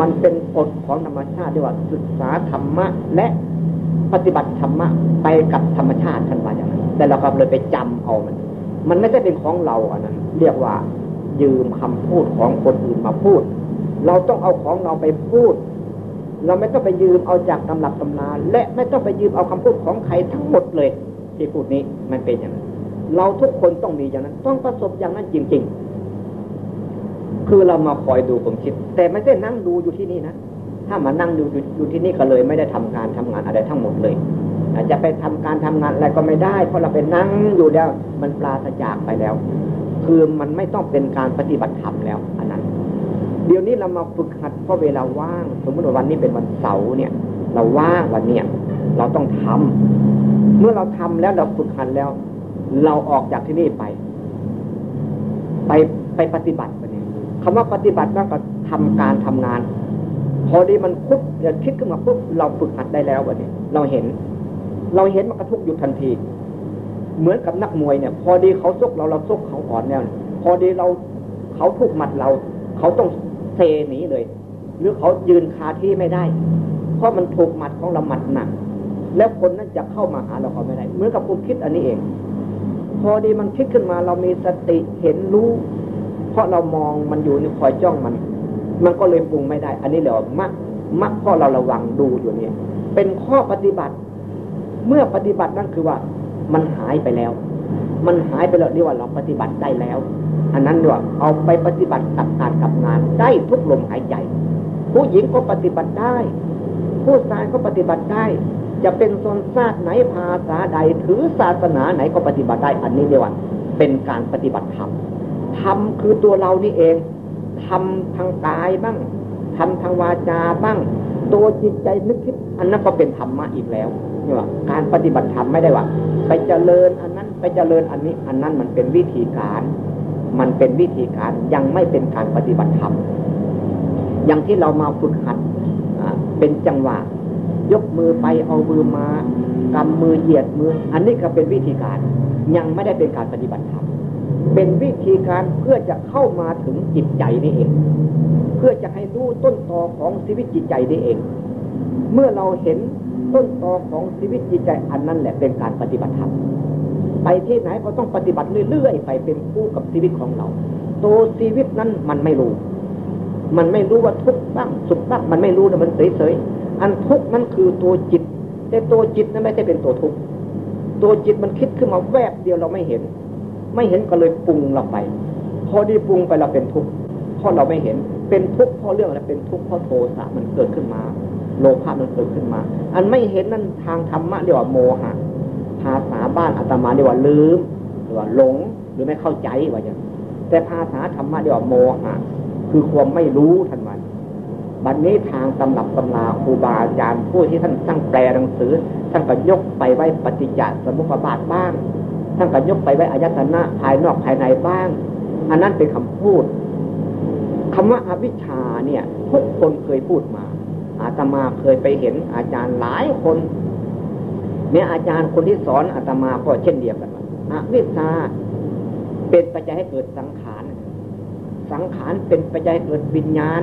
S1: มันเป็นกฎของธรรมชาติที่ว่าศึกษาธรรมะและปฏิบัติธรรมะไปกับธรรมชาติท่านว่าอย่างนั้น แต่เราก็เลยไปจำเอามัน มันไม่ใช่เป็นของเราอันนั้น เรียกว่า ยืมคำพูดของคนอื่นมาพูด เราต้องเอาของเราไปพูด เราไม่ต้องไปยืมเอาจากตำรับตำนาและไม่ต้องไปยืมเอาคำพูดของใครทั้งหมดเลย ที่พูดนี้มันเป็นอย่างนั้น เราทุกคนต้องมีอย่างนั้น ต้องประสบอย่างนั้นจริง ๆ คือเรามาคอยดูผมคิด แต่ไม่ใช่นั่งดูอยู่ที่นี่นะถ้ามานั่งดูอยู่ที่นี่ก็เลยไม่ได้ทำการทำงานอะไรทั้งหมดเลยอาจจะไปทำการทำงานอะไรก็ไม่ได้ เพราะเราไปนั่งอยู่แล้ว มันปลาสจากไปแล้ว คือมันไม่ต้องเป็นการปฏิบัติธรรมแล้วอันนั้น เดี๋ยวนี้เรามาฝึกหัดเพราะเวลาว่าง สมมติว่าวันนี้เป็นวันเสาร์เนี่ย เราว่างวันเนี้ยเราต้องทำเมื่อเราทำแล้วเราฝึกหัดแล้ว เราออกจากที่นี่ไป ไปไปปฏิบัติไป คำว่าปฏิบัตินั่นก็ทำการทำงาน พอดีมันพุบจะคิดขึ้นมาปุ๊บเราฝึกหัดได้แล้ววันนี้เราเห็น เราเห็นมันกระทุกหยุดทันที เหมือนกับนักมวยเนี่ย พอดีเขาซกเราเราซกเขาอ่อนแนวพอดีเราเขาถูกหมัดเรา เขาต้องเซหนีเลย หรือเขายืนคาที่ไม่ได้ เพราะมันถูกหมัดของเราหมัดหนักแล้วคนนั้นจะเข้ามาหาเราเขาไม่ได้เหมือนกับผมคิดอันนี้เอง พอดีมันคิดขึ้นมาเรามีสติเห็นรู้ เพราะเรามองมันอยู่นี่คอยจ้องมัน มันก็เลยปรุงไม่ได้ อันนี้เรียกว่ามักมักข้อเราระวังดูอยู่นี่เป็นข้อปฏิบัติ เมื่อปฏิบัตินั่นคือว่า มันหายไปแล้ว มันหายไปแล้วนี่ว่าเราปฏิบัติได้แล้ว อันนั้นด้วยเอาไปปฏิบัติกับการกับงาน ได้ทุกลมหายใจ ผู้หญิงก็ปฏิบัติได้ ผู้ชายก็ปฏิบัติได้ จะเป็นโซนชาติไหนภาษาใดถือศาสนาไหนก็ปฏิบัติได้ อันนี้เรียกว่าเป็นการปฏิบัติธรรม ธรรมคือตัวเรานี่เองทำทางกายบ้างทำทางวาจาบ้าง ตัวจิตใจนึกคิด อันนั้นก็เป็นธรรมะอีกแล้วนี่ว่าการปฏิบัติธรรมไม่ได้ว่า ไปเจริญอันนั้นไปเจริญอันนี้ อันนั้นมันเป็นวิธีการ มันเป็นวิธีการยังไม่เป็นการปฏิบัติธรรมอย่างที่เรามาฝึกหัดเป็นจังหวะ ยกมือไปเอามือมากำมือเหยียดมือ อันนี้ก็เป็นวิธีการ ยังไม่ได้เป็นการปฏิบัติธรรม เป็นวิธีการเพื่อจะเข้ามาถึงจิตใจนี่เอง เพื่อจะให้รู้ต้นตอของชีวิตจิตใจนี่เอง เมื่อเราเห็นต้นตอของชีวิตจิตใจอันนั้นแหละเป็นการปฏิบัติธรรมไปที่ไหนก็ต้องปฏิบัติเรื่อยๆไปเป็นคู่กับชีวิตของเรา ตัวชีวิตนั้นมันไม่รู้ มันไม่รู้ว่าทุกข์บ้างสุขบ้างมันไม่รู้นะมันเฉยๆอันทุกข์นั้นคือตัวจิต แต่ตัวจิตนั้นไม่ใช่เป็นตัวทุกข์ตัวจิตมันคิดขึ้นมาแวบเดียวเราไม่เห็น ไม่เห็นก็เลยปรุงเราไป พอดีปรุงไปเราเป็นทุกข์เพราะเราไม่เห็นเป็นทุกข์เพราะเรื่องอะไรเป็นทุกข์เพราะโทสะมันเกิดขึ้นมา โลภะมันเกิดขึ้นมา อันไม่เห็นนั่นทางธรรมะเรียกว่าโมหะภาษาบ้านอาตมาเรียกว่าลืมหรือว่าหลงหรือไม่เข้าใจว่าอย่างแต่ภาษาธรรมะเรียกว่าโมหะคือความไม่รู้ทันวันบัดนนี้ทางตำรับตำราครูบาอาจารย์ผู้ที่ท่านตั้างแปลหนังสือท่านก็ยกไปไว้ปฏิจจสมุปบาทบ้าง ท่านก็ยกไปไว้อายตนะภายนอกภายในบ้าง อันนั้นเป็นคำพูดคำว่าอวิชชาเนี่ย ทุกคนเคยพูดมา อาตมาเคยไปเห็นอาจารย์หลายคนเนี่ยอาจารย์คนที่สอนอาตมาก็เช่นเดียวกันอวิชชาเป็นปัจจัยให้เกิดสังขาร สังขารเป็นปัจจัยเกิดวิญญาณ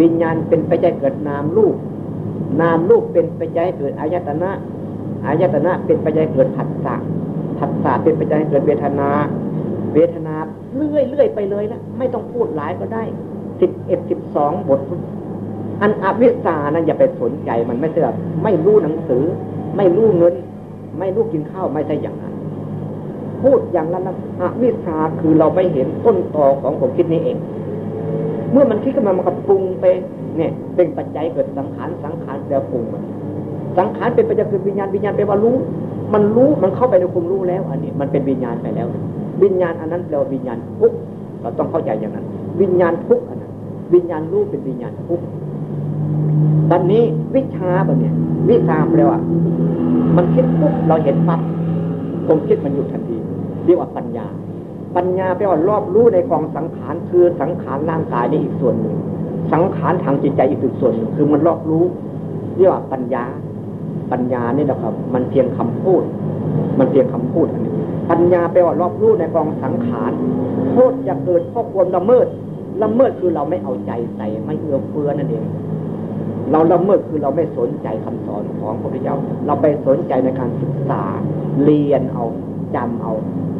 S1: วิญญาณเป็นปัจจัยเกิดนามรูป นามรูปเป็นปัจจัยเกิดอายตนะ อายตนะเป็นปัจจัยเกิดผัสสะ ผัสสะเป็นปัจจัยเกิดเวทนา เวทนาเลื่อยเลื่อยไปเลยละไม่ต้องพูดหลายก็ได้สิบเอ็ดสิบสองบท อันอวิสานั้นอย่าไปสนใจมันไม่ใช่แบบไม่รู้หนังสือ ไม่รู้เงิน ไม่รู้กินข้าวไม่ใช่อย่างนั้น พูดอย่างนั้นนะอวิสาคือเราไม่เห็นต้นตอของผมคิดนี้เอง เมื่อมันคิดขึ้นมามันก็ปรุงไปเนี่ย เป็นปัจจัยเกิดสังขารสังขารแล้วปรุงมันสังขารเป็นปัจจัยเกิดวิญญาณวิญญาณแปลว่ารู้ มันรู้มันเข้าไปในคุมรู้แล้ว อันนี้มันเป็นวิญญาณไปแล้ว วิญญาณอันนั้นแปลว่าวิญญาณทุกเราต้องเข้าใจอย่างนั้น วิญญาณทุกอันนั้นวิญญาณรู้เป็นวิญญาณทุกตอนนี้วิชาแบบเนี้ยวิชาแปลว่า มันคิดปุ๊บเราเห็นปั๊บผมคิดมันหยุดทันที เรียกว่าปัญญา ปัญญาแปลว่ารอบรู้ในกองสังขารคือสังขารร่างกายนี่อีกส่วนหนึ่งสังขารทางจิตใจอีกส่วนหนึ่งคือมันรอบรู้ เรียกว่าปัญญา ปัญญานี่นะครับ มันเพียงคำพูด มันเพียงคำพูดอันนี้ปัญญาแปลว่ารอบรู้ในกองสังขารโทษจะเกิดเพราะความละเมิดละเมิดคือเราไม่เอาใจใส่ไม่เอื้อเฟื้อนั่นเอง เราละเมิดคือเราไม่สนใจคำสอนของพระพุทธเจ้า เราไปสนใจในการศึกษา เรียนเอาจำเอา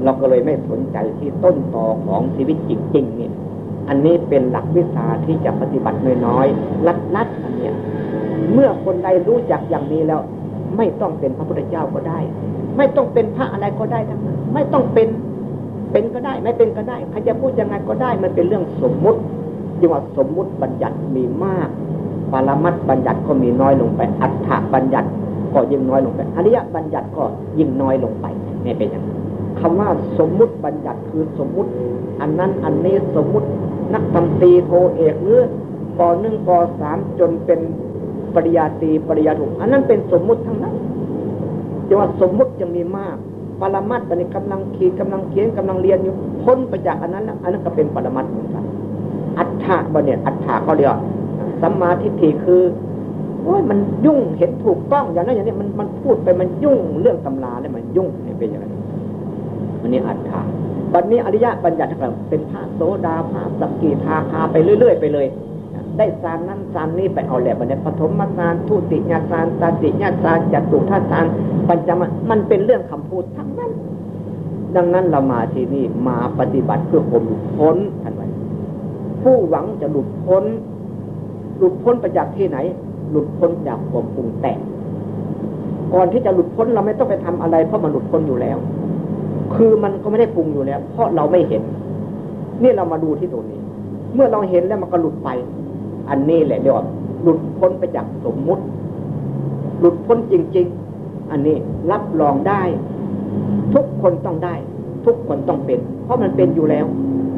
S1: เราก็เลยไม่สนใจที่ต้นตอของชีวิตจริงๆเนี่ยอันนี้เป็นหลักวิชาที่จะปฏิบัติน้อยๆลัดๆอันเนี้ยเมื่อคนใดรู้จักอย่างนี้แล้ว ไม่ต้องเป็นพระพุทธเจ้าก็ได้ ไม่ต้องเป็นพระอะไรก็ได้ทั้งนั้นไม่ต้องเป็นเป็นก็ได้ ไม่เป็นก็ได้ใครจะพูดยังไงก็ได้ มันเป็นเรื่องสมมุติจังหวะสมมุติบัญญัติมีมาก ปรมัตบัญญัติก็มีน้อยลงไป อัฏฐบัญญัติก็ยิ่งน้อยลงไปอริยบัญญัติก็ยิ่งน้อยลงไปนี่เป็นอย่างคำว่าสมมุติบัญญัติคือสมมุติ อันนั้นอันนี้สมมุตินักตำตีโทเอกหรือปหนึ่งปสามจนเป็น ปริญญาตีปริญญาถูกอันนั้นเป็นสมมุติทั้งนั้นจะว่าสมมุติจะมีมากปรมัตถ์บันกำลังขีดกำลังเขียนกำลังเรียนอยู่พ้นไปจากอันนั้นอันนั้นก็เป็นปรมัตถ์เหมือนกันอัฏฐะบันเนี่ยอัฏฐะเขาเรียกสัมมาทิฏฐิคือโอ้ยมันยุ่งเห็นถูกต้องอย่างนั้นอย่างนี้มันมันพูดไปมันยุ่งเรื่องตำราเนี่ยมันยุ่งเนี่ยเป็นอย่างไรวันนี้อัฏฐาบัดนี้อริยะบัญญัติทั้งเป็นพระโสดาพระสักกีทาคาไปเรื่อยๆไปเลย ได้สารนั้นสารนี้ไปเอาแหละบัดนี้ปฐมสารทุติยาสารตาติยาสารจัตุท่าสารปัญจมมันเป็นเรื่องคำพูดทั้งนั้น ดังนั้นเรามาที่นี่มาปฏิบัติเพื่อความหลุดพ้นท่านว่าผู้หวังจะหลุดพ้น หลุดพ้นไปจากที่ไหน หลุดพ้นจากความปรุงแต่งก่อนที่จะหลุดพ้นเราไม่ต้องไปทำอะไร เพราะมันหลุดพ้นอยู่แล้ว คือมันก็ไม่ได้ปรุงอยู่แล้ว เพราะเราไม่เห็น นี่เรามาดูที่ตรงนี้ เมื่อเราเห็นแล้วมันก็หลุดไป อันนี้แหละเรียกว่าหลุดพ้นไปจากสมมุติ หลุดพ้นจริง ๆ อันนี้รับรองได้ ทุกคนต้องได้ ทุกคนต้องเป็น เพราะมันเป็นอยู่แล้ว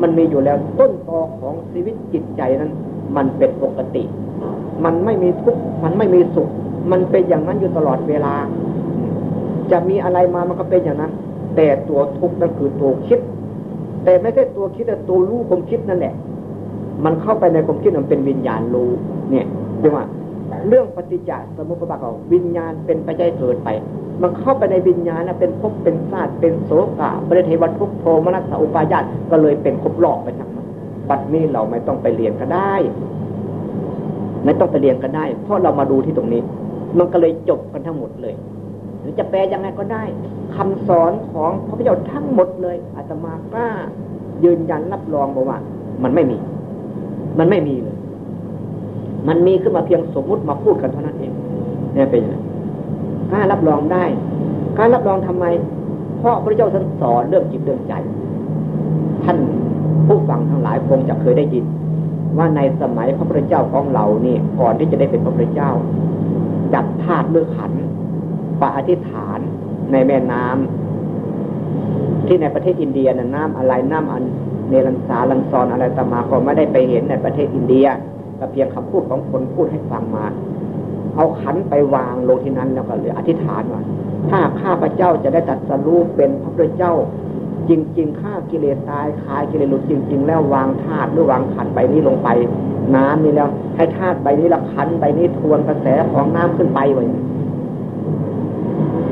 S1: มันมีอยู่แล้วต้นตอของชีวิตจิตใจนั้น มันเป็นปกติ มันไม่มีทุกข์มันไม่มีสุข มันเป็นอย่างนั้นอยู่ตลอดเวลา จะมีอะไรมามันก็เป็นอย่างนั้น แต่ตัวทุกข์นั่นคือตัวคิด แต่ไม่ใช่ตัวคิดแต่ตัวรู้ความคิดนั่นแหละ มันเข้าไปในความคิดมันเป็นวิญญาณรู้ เนี่ยเรียกว่าเรื่องปฏิจจสมุปบาทวิญญาณเป็นไปใจเกิดไป มันเข้าไปในวิญญาณนะเป็นภพเป็นศาสตร์เป็นโสกะปริเทวทุกโทมนัสอุปายาตก็เลยเป็นครบหลอกไปทั้งบัดนี้เราไม่ต้องไปเรียนก็ได้ ไม่ต้องไปเรียนก็ได้ เพราะเรามาดูที่ตรงนี้ มันก็เลยจบกันทั้งหมดเลย หรือจะแปลยังไงก็ได้คำสอนของพระพุทธเจ้าทั้งหมดเลยอาตมากล้ายืนยันรับรองบอกว่า มันไม่มี มันไม่มีเลย มันมีขึ้นมาเพียงสมมุติมาพูดกันเท่านั้นเองเนี่ยเป็นยังไงกล้ารับรองได้กล้ารับรองทำไม เพราะพระเจ้าท่านสอนเรื่องจิตเรื่องใจ ท่านผู้ฟังทั้งหลายคงจะเคยได้ยิน ว่าในสมัยพระพุทธเจ้าของเรานี่ก่อนที่จะได้เป็นพระพุทธเจ้า จับธาตุเลือขันปะอธิษฐานในแม่น้ำที่ในประเทศอินเดียน่ะน้ำอะไรน้ำอัน เนรันสาลันซอนอะไรต่มาก็ไม่ได้ไปเห็นในประเทศอินเดียแต่เพียงคำพูดของคนพูดให้ฟังมา เอาขันไปวางลงที่นั้นแล้วก็เลยอธิษฐานว่าถ้าข้าพระเจ้าจะได้ตัดสรู้เป็นพระพุทธเจ้า จริงๆฆ่ากิเลสตายคายกิเลสหลุดจริง ๆ แล้ววางธาตุหรือวางขันใบนี้ลงไป น้ำนี่แล้ว ให้ธาตุใบนี้ละขันใบนี้ทวนกระแสของน้ำขึ้นไปไว้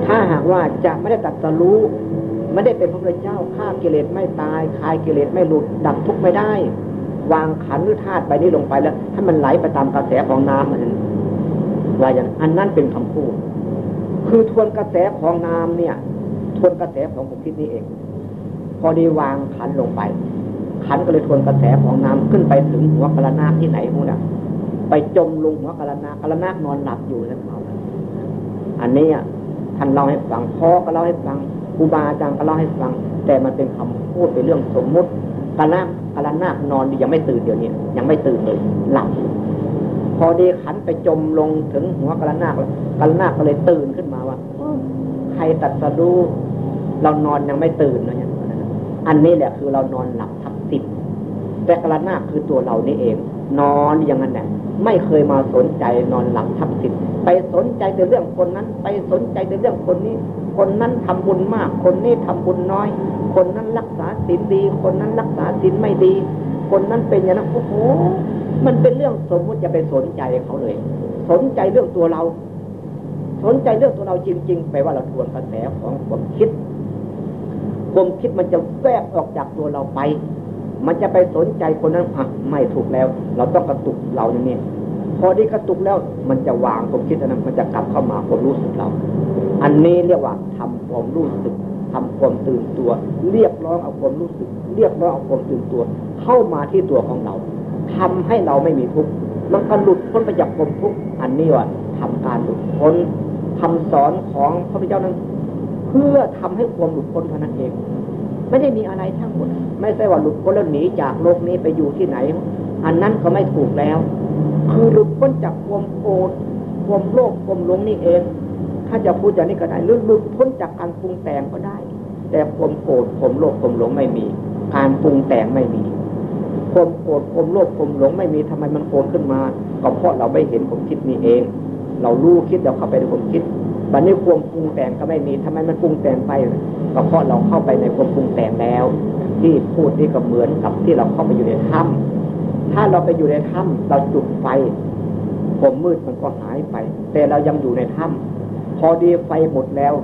S1: ถ้าหากว่าจะไม่ได้ตัดสรู้ ไม่ได้เป็นพระพุทธเจ้าฆ่ากิเลสไม่ตายคายกิเลสไม่หลุดดับทุกข์ไม่ได้ วางขันหรือธาตุใบนี้ลงไปแล้วถ้ามันไหลไปตามกระแสของน้ำมันว่าอย่างอันนั้นเป็นคำพูด คือทวนกระแสของน้ำเนี่ย ทวนกระแสของผมคิดนี้เอง พอดีวางขันลงไป ขันก็เลยทวนกระแสของน้ำขึ้นไปถึงหัวกระนาที่ไหนหูน่ะไปจมลงหัวกระนากระนานอนหลับอยู่นั่นเอาอันนี้ท่านเล่าให้ฟังพ่อก็เล่าให้ฟัง ครูบาอาจารย์ก็เล่าให้ฟัง แต่มันเป็นคำพูดเป็นเรื่องสมมุติกะลากกะลานาคนอนยังไม่ตื่นเดี๋ยวนี้ยังไม่ตื่นเลยหลับพอดีขันไปจมลงถึงหัวกะลานาคกะลานาคก็เลยตื่นขึ้นมาว่าใครตัดสะดูเรานอนยังไม่ตื่นนะเนี่ยอันนี้แหละคือเรานอนหลับทับสิบแต่กะลานาคคือตัวเรานี่เอง นอนอย่างนั้นแหละไม่เคยมาสนใจนอนหลับทับสิบไปสนใจแต่เรื่องคนนั้น ไปสนใจแต่เรื่องคนนี้ คนนั้นทำบุญมาก คนนี้ทำบุญน้อย คนนั้นรักษาศีลดี คนนั้นรักษาศีลไม่ดี คนนั้นเป็นอย่างนั้นโอ้โหมันเป็นเรื่องสมมุติจะไปสนใจเขาเลย สนใจเรื่องตัวเรา สนใจเรื่องตัวเราจริงๆแปลว่าเราทวนกระแสของความคิดความคิดมันจะแวบออกจากตัวเราไป มันจะไปสนใจคนนั้นอะไม่ถูกแล้ว เราต้องกระตุกเราอย่างนี้พอที่กระตุกแล้วมันจะวางความคิดนั้นมันจะกลับเข้ามาความรู้สึกเรา อันนี้เรียกว่าทำความรู้สึกทำความตื่นตัว เรียกร้องเอาความรู้สึก เรียกร้องเอาความตื่นตัว เข้ามาที่ตัวของเราทำให้เราไม่มีทุกข์มันก็หลุดพ้นไปจากความทุกข์อันนี้ว่าทำการหลุดพ้นคำสอนของพระพุทธเจ้านั้น เพื่อทำให้ความหลุดพ้นเท่านั้นเอง ไม่ได้มีอะไรทั้งหมดไม่ใช่ว่าหลุดพ้นแล้วหนีจากโลกนี้ไปอยู่ที่ไหน อันนั้นก็ไม่ถูกแล้ว คือหลุดพ้นจากความโกรธความโลภความหลงนี่เอง ถ้าจะพูดอย่างนี้ก็ได้หรือหลุดพ้นจากการปรุงแต่งก็ได้ แต่ความโกรธความโลภความหลงไม่มี การปรุงแต่งไม่มีความโกรธความโลภความหลงไม่มีทำไมมันโกรธขึ้นมา ก็เพราะเราไม่เห็นความคิดนี้เอง เรารู้คิดเราเข้าไปในความคิดบัดนี้ความปรุงแต่งก็ไม่มีทำไมมันปรุงแต่งไปก็เพราะเราเข้าไปในความปรุงแต่งแล้ว ที่พูดนี่ก็เหมือนกับที่เราเข้าไปอยู่ในถ้ำถ้าเราไปอยู่ในถ้ำเราจุดไฟผมมืดมันก็หายไป แต่เรายังอยู่ในถ้ำ พอดีไฟหมดแล้ว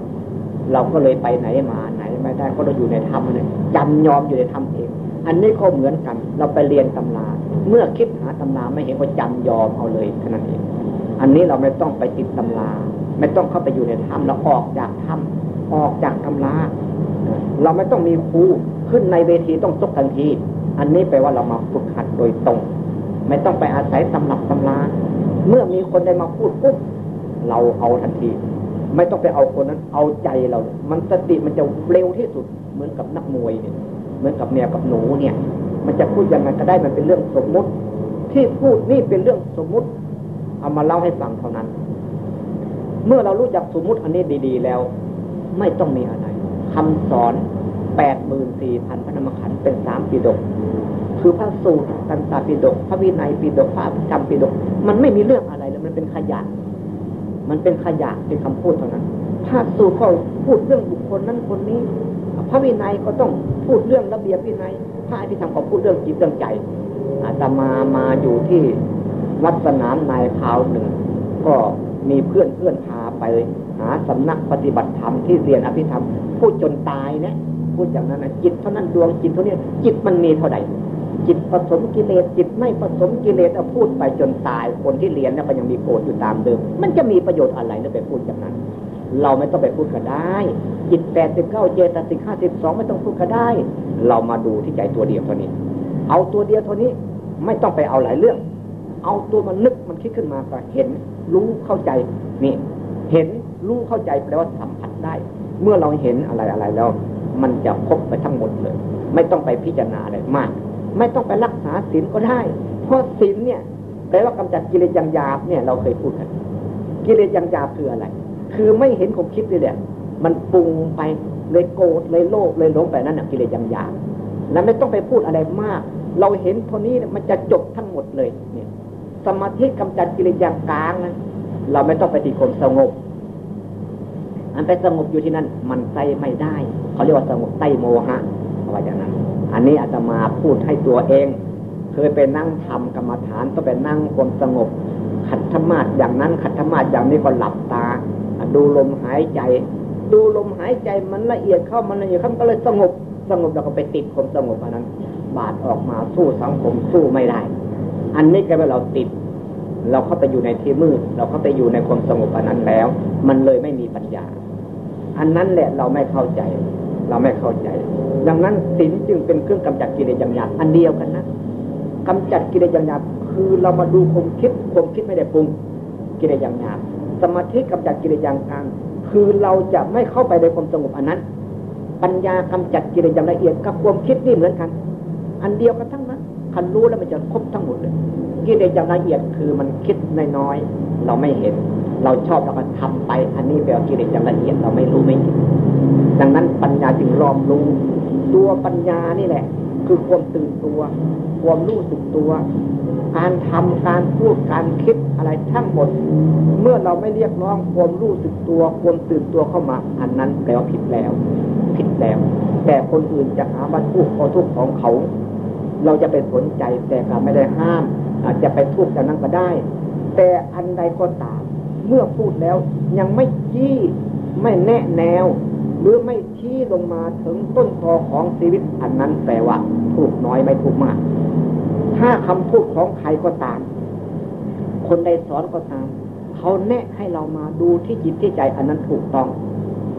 S1: เราก็เลยไปไหนมาไหนไม่ได้เพราะเราอยู่ในถ้ำเลยจำยอมอยู่ในถ้ำเอง อันนี้ก็เหมือนกัน เราไปเรียนตำราเมื่อคิดหาตำราไม่เห็นก็จำยอมเอาเลยแค่นั้นเองอันนี้เราไม่ต้องไปติดตำรา ไม่ต้องเข้าไปอยู่ในถ้ำเราออกจากถ้ำออกจากตำราเราไม่ต้องมีครูขึ้นในเวทีต้องตกทันที อันนี้แปลว่าเรามาฝึกหัดโดยตรง ไม่ต้องไปอาศัยตำรับตำรา เมื่อมีคนได้มาพูดปุ๊บเราเอาทันที ไม่ต้องไปเอาคนนั้น เอาใจเรา มันสติมันจะเร็วที่สุด เหมือนกับนักมวยเนี่ย เหมือนกับแมวกับหนูเนี่ย มันจะพูดยังไงก็ได้มันเป็นเรื่องสมมุติ ที่พูดนี่เป็นเรื่องสมมุติ เอามาเล่าให้ฟังเท่านั้น เมื่อเรารู้จักสมมุติอันนี้ดี ๆ แล้ว ไม่ต้องมีอะไรคำสอนแปดหมื่นสี่พันพระธรรมขันธ์เป็นสามปีดก คือพระสูตรตันตาปีดก พระวินัยปีดกพระธรรมปีดก มันไม่มีเรื่องอะไรเลยมันเป็นขยะ มันเป็นขยะเป็นคำพูดเท่านั้นพระสูตรก็พูดเรื่องบุคคลนั้นคนนี้ พระวินัยก็ต้องพูดเรื่องระเบียบวินัยพระอภิธรรมก็พูดเรื่องจิตเรื่องใจอาตมามาอยู่ที่วัดสนามนายคราวหนึ่ง ก็มีเพื่อนเพื่อนพาไปหาสำนักปฏิบัติธรรมที่เรียนอภิธรรมพูดจนตายนะพูดอย่างนั้นนะจิตเท่านั้นดวงจิตเท่านี้จิตมันมีเท่าไหร่ จิตผสมกิเลสจิตไม่ผสมกิเลสเอาพูดไปจนตาย คนที่เรียนแล้วก็ยังมีโกรธอยู่ตามเดิม มันจะมีประโยชน์อะไรแล้วไปพูดอย่างนั้น เราไม่ต้องไปพูดก็ได้ จิตแปดสิบเก้าเจตสิกห้าสิบสองไม่ต้องพูดก็ได้ เรามาดูที่ใจตัวเดียวเท่านี้ เอาตัวเดียวเท่านี้ไม่ต้องไปเอาหลายเรื่อง เอาตัวมันนึกมันคิดขึ้นมาก็เห็น รู้เข้าใจนี่ เห็นรู้เข้าใจแปลว่าสัมผัสได้ เมื่อเราเห็นอะไรอะไรแล้ว มันจะครบไปทั้งหมดเลย ไม่ต้องไปพิจารณาอะไรมาก ไม่ต้องไปรักษาศีลก็ได้ เพราะศีลเนี่ยแปลว่ากำจัดกิเลสอย่างหยาบเนี่ยเราเคยพูดกันกิเลสอย่างหยาบคืออะไร คือไม่เห็นความคิดเลยแหละมันปรุงไปเลยโกรธเลยโลภเลยหลงไปนั่นน่ะกิเลสอย่างหยาบแล้วไม่ต้องไปพูดอะไรมาก เราเห็นเท่านี้มันจะจบทั้งหมดเลยเนี่ยสมาธิกำจัดกิเลสอย่างกลางนะเราไม่ต้องไปติดความสงบ อันไปสงบอยู่ที่นั่นมันใจไม่ได้ เขาเรียกว่าสงบใต้โมหะ เอาอย่างนั้น อันนี้อาตมาพูดให้ตัวเอง เคยไปนั่งทำกรรมฐานต้องไปนั่งความสงบ ขัดธรรมาอย่างนั้น ขัดธรรมาอย่างนี้ก็หลับตา ดูลมหายใจ ดูลมหายใจมันละเอียดเข้ามันละเอียดเข้ามันก็เลยสงบสงบแล้วก็ไปติดความสงบอันนั้น บาดออกมาสู้สังคมสู้ไม่ได้ อันนี้ก็เป็นเราติด เราเข้าไปอยู่ในที่มืดเราเข้าไปอยู่ในความสงบอันนั้นแล้ว มันเลยไม่มีปัญญา อันนั้นแหละเราไม่เข้าใจ เราไม่เข้าใจ ดังนั้นศีลจึงเป็นเครื่องกำจัดกิเลสอย่างหยาบอันเดียวกันนะกำจัดกิเลสอย่างหยาบคือเรามาดูความคิดความคิดไม่ได้ปรุงกิเลสอย่างหยาบสมาธิกำจัดกิเลสอย่างกลางคือเราจะไม่เข้าไปในความสงบอันนั้น ปัญญากำจัดกิเลสอย่างละเอียดกับความคิดนี่เหมือนกัน อันเดียวกันทั้งนั้นคันรู้แล้วมันจะครบทั้งหมดเลยกิเลสอย่างละเอียดคือมันคิดน้อยๆเราไม่เห็น เราชอบเราก็ทำไป อันนี้แปลว่ากิเลสอย่างละเอียดเราไม่รู้ไม่เห็น ดังนั้นปัญญาจึงรอบรู้ตัวปัญญานี่แหละ คือความตื่นตัว ความรู้สึกตัว การทำการพูดการคิดอะไรทั้งหมด เมื่อเราไม่เรียกร้องความรู้สึกตัวความตื่นตัวเข้ามา อันนั้นแปลว่าผิดแล้ว ผิดแล้ว แต่คนอื่นจะหาวัตถุขอทุกข์ของเขา เราจะไปสนใจแต่ก็ไม่ได้ห้ามอาจจะไปทุกข์จากนั้นก็ได้ แต่อันใดก็ตาม เมื่อพูดแล้วยังไม่ชี้ไม่แนะแนว หรือไม่ชี้ลงมาถึงต้นตอของชีวิต อันนั้นแปลว่าถูกน้อยไม่ถูกมาก ถ้าคำพูดของใครก็ตาม คนใดสอนก็ตาม เขาแนะให้เรามาดูที่จิตที่ใจอันนั้นถูกต้อง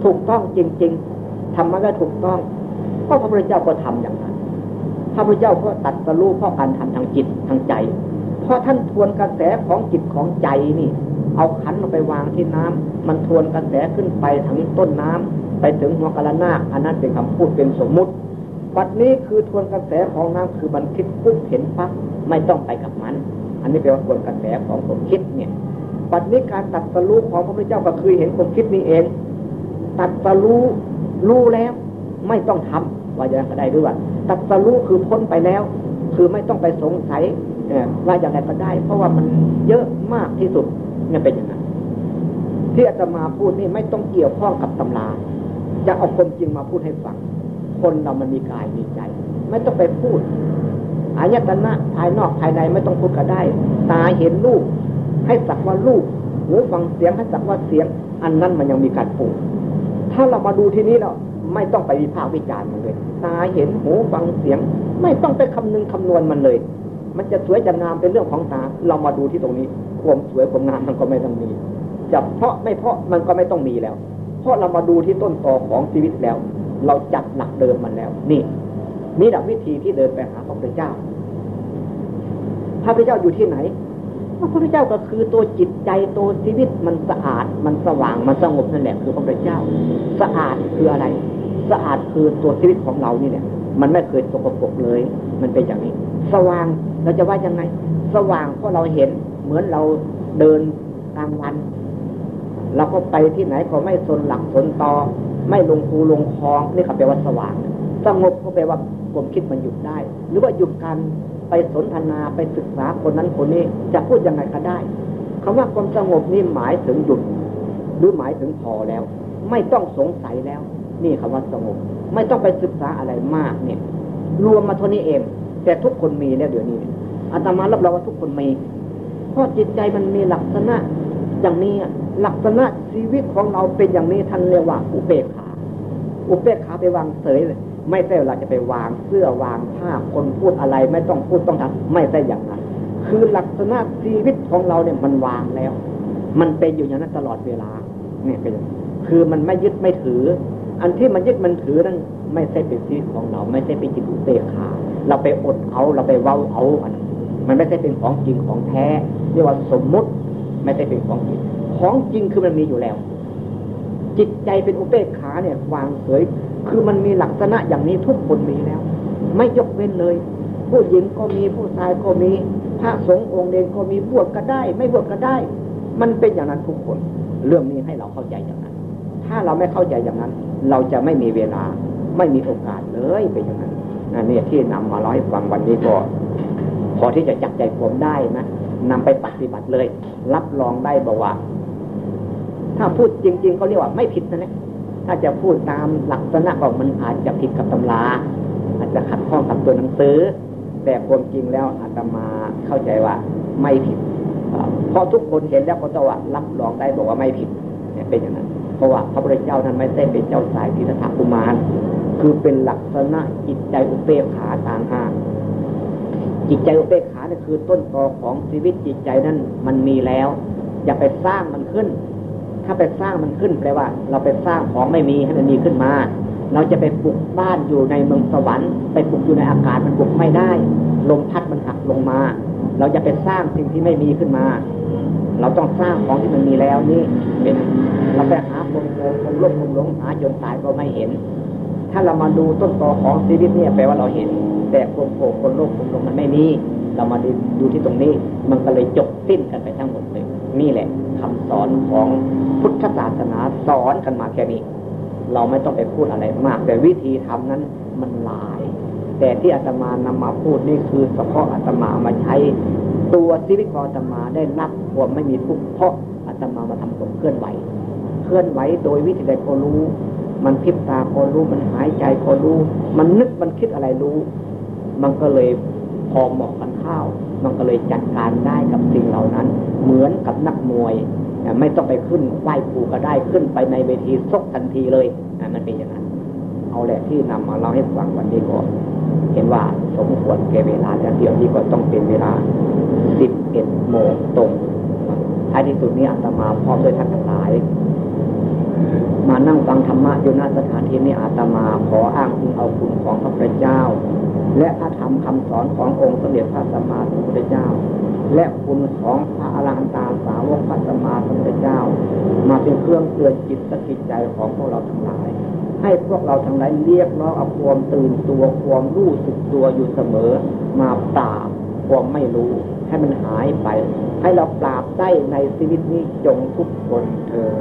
S1: ถูกต้องจริง ๆทำมาได้ถูกต้องก็พระพุทธเจ้าก็ทำอย่างนั้นพระพุทธเจ้าก็ตัดสรู้เพราะการทำทางจิตทางใจ เพราะท่านทวนกระแสของจิตของใจนี่ เอาขันลงไปวางที่น้ำมันทวนกระแสขึ้นไปถึงต้นน้ำ ไปถึงหัวกระนาอันนั้นเป็นคำพูดเป็นสมมุติบัดนี้คือทวนกระแสของน้ำคือมันคิดปุ๊บเห็นปั๊บไม่ต้องไปกับมัน อันนี้เป็นว่าทวนกระแสของผมคิดเนี่ยบัดนี้การตัดสรู้ของพระพุทธเจ้าก็คือเห็นความคิดนี้เอง ตัดสรู้รู้แล้วไม่ต้องทำว่าอย่างไรก็ได้ด้วยว่าตัดสรู้คือพ้นไปแล้ว คือไม่ต้องไปสงสัยว่าอย่างไรก็ได้ เพราะว่ามันเยอะมากที่สุดเนี่ยเป็นอย่างนั้นที่อาตมาพูดนี่ไม่ต้องเกี่ยวข้องกับตำรา จะเอาคนจริงมาพูดให้ฟัง คนเรามันมีกายมีใจ ไม่ต้องไปพูดอายตนะภายนอกภายในไม่ต้องพูดก็ได้ ตาเห็นรูปให้สักว่ารูปหูฟังเสียงให้สักว่าเสียง อันนั้นมันยังมีการปรุงถ้าเรามาดูที่นี้เราไม่ต้องไปวิพากษ์วิจารณ์มันเลยตาเห็นหูฟังเสียง ไม่ต้องไปคำนึงคำนวณมันเลย มันจะสวยจะงามเป็นเรื่องของตา เรามาดูที่ตรงนี้ ความสวยความงามมันก็ไม่ต้องมีจะเพราะไม่เพราะมันก็ไม่ต้องมีแล้ว ราะเรามาดูที่ต้นตอของชีวิตแล้ว เราจัดหลักเดิมมันแล้ว นี่นี่แหละวิธีที่เดินไปหาพระพุทธเจ้า พระพุทธเจ้าอยู่ที่ไหน พระพุทธเจ้าก็คือตัวจิตใจตัวชีวิตมันสะอาด มันสว่างมันสงบนั่นแหละคือพระพุทธเจ้า สะอาดคืออะไร สะอาดคือตัวชีวิตของเรานี่เนี่ยมันไม่เคยสกปรกเลย มันเป็นอย่างนี้ สว่างเราจะว่ายังไง สว่างเพราะเราเห็นเหมือนเราเดินกลางวัน เราก็ไปที่ไหนก็ไม่สนหลักสนตอ ไม่ลงคูลงคลองนี่เขาแปลว่าสว่าง สงบก็แปลว่าความคิดมันหยุดได้ หรือว่าหยุดการไปสนทนาไปศึกษาคนนั้นคนนี้จะพูดยังไงก็ได้คำว่าความสงบนี่หมายถึงหยุด หรือหมายถึงพอแล้ว ไม่ต้องสงสัยแล้ว นี่คำว่าสงบ ไม่ต้องไปศึกษาอะไรมากเนี่ย รวมมาเท่านี้เอง แต่ทุกคนมีแล้วเดี๋ยวนี้อาตมารับรองว่าทุกคนมีเพราะจิตใจมันมีลักษณะ อย่างนี้ลักษณะชีวิตของเราเป็นอย่างนี้ท่านเรียกว่า อุเบกขา อุเบกขาไปวางเสยเลย ไม่ใช่เราจะไปวางเสื้อวางผ้าคนพูดอะไร ไม่ต้องพูดต้องทำไม่ใช่อย่างนั้นคือลักษณะชีวิตของเราเนี่ยมันวางแล้ว มันเป็นอยู่อย่างนั้นตลอดเวลา เนี่ยเป็นคือมันไม่ยึดไม่ถือ อันที่มันยึดมันถือนั้นไม่ใช่เป็นชีวิตของเรา ไม่ใช่เป็นจิตอุเบกขา เราไปอดเอาเราไปเว้าเอาอันมันไม่ใช่เป็นของจริงของแท้เรียกว่าสมมุติ ไม่ใช่เป็นของจริงของจริงคือมันมีอยู่แล้ว จิตใจเป็นอุเบกขาเนี่ย วางเฉยคือมันมีลักษณะอย่างนี้ทุกคนมีแล้ว ไม่ยกเว้นเลย ผู้หญิงก็มีผู้ชายก็มีพระสงฆ์องค์เดงก็มีบวชก็ได้ ไม่บวชก็ได้ มันเป็นอย่างนั้นทุกคน เรื่องนี้ให้เราเข้าใจอย่างนั้น ถ้าเราไม่เข้าใจอย่างนั้น เราจะไม่มีเวลาไม่มีโอกาสเลยเป็นอย่างนั้นนั่นนี่ที่นำมาเล่าให้ฟังวันนี้ก็พอที่จะจับใจผมได้นะ นำไปปฏิบัติเลย รับรองได้บอกว่า ถ้าพูดจริง ๆเขาเรียกว่าไม่ผิดนะเนี่ยถ้าจะพูดตามลักษณะของมันอาจจะผิดกับตำรา อาจจะขัดข้องกับตัวหนังสือ แต่ความจริงแล้วอาตมาเข้าใจว่าไม่ผิดเพราะทุกคนเห็นแล้วก็จะว่ารับรองได้บอกว่าไม่ผิดเนี่ยเป็นอย่างนั้น เพราะว่าพระพุทธเจ้าท่านไม่ใช่เป็นเจ้าสายทิฏฐากุมารคือเป็นลักษณะจิตใจอุเบกขาต่างหาก จิตใจอุเบกขาเนี่ยคือต้นตอของชีวิตจิตใจนั้นมันมีแล้ว อย่าไปสร้างมันขึ้น ถ้าไปสร้างมันขึ้นแปลว่า เราไปสร้างของไม่มีให้มันมีขึ้นมา เราจะไปปลูกบ้านอยู่ในเมืองสวรรค์ไปปลูกอยู่ในอากาศมันปลูกไม่ได้ลมพัดมันหักลงมา เราจะไปสร้างสิ่งที่ไม่มีขึ้นมา เราต้องสร้างของที่มันมีแล้วนี่เป็นเราไปหาคนโกงคนลบคนหลงหาจนตายก็ไม่เห็น ถ้าเรามาดูต้นตอของชีวิตเนี่ยแปลว่าเราเห็น แต่คนโผล่คนโลกคนลงมันไม่มีเรามาดูที่ตรงนี้ มันก็เลยจบสิ้นกันไปทั้งหมดเลย นี่แหละคำสอนของพุทธศาสนาสอนกันมาแค่นี้ เราไม่ต้องไปพูดอะไรมาก แต่วิธีทำนั้นมันหลาย แต่ที่อาตมานำมาพูดนี่คือเฉพาะอาตมามาใช้ตัวชีวิตของอาตมาได้รับความไม่มีทุกข์เพราะอาตมามาทำความเคลื่อนไหว เคลื่อนไหวโดยวิธีใดก็รู้ มันพิบตาก็รู้ มันหายใจก็รู้ มันนึกมันคิดอะไรรู้ มันก็เลยพอเหมาะกันข้าว มันก็เลยจัดการได้กับสิ่งเหล่านั้น เหมือนกับนักมวย ไม่ต้องไปขึ้นไหว้ครูก็ได้ขึ้นไปในเวทีซกทันทีเลยมันเป็นอย่างนั้น เอาแหละที่นำมาเล่าให้ฟังวันนี้ก่อนเห็นว่าสมควรแก่เวลาแล้วเดี๋ยวนี้ก็ต้องเป็นเวลาสิบเอ็ดโมงตรงท้ายที่สุดนี้อาตมาพร้อมด้วยท่านทั้งหลาย มานั่งฟังธรรมะอยู่หน้าสถานที่นี้อาตมาขออ้างคุณเอาคุณของพระพุทธเจ้า และพระธรรมคำสอนขององค์สมเด็จพระสัมมาสัมพุทธเจ้า และคุณของพระอรหันตาสาวกพระสัมมาสัมพุทธเจ้า มาเป็นเครื่องเตือนจิตสกิจใจของพวกเราทั้งหลาย ให้พวกเราทั้งหลายเรียกร้องเอาความตื่นตัวความรู้สึกตัวอยู่เสมอ มาปราบความไม่รู้ให้มันหายไป ให้เราปราบได้ในชีวิตนี้จงทุกคนเธอ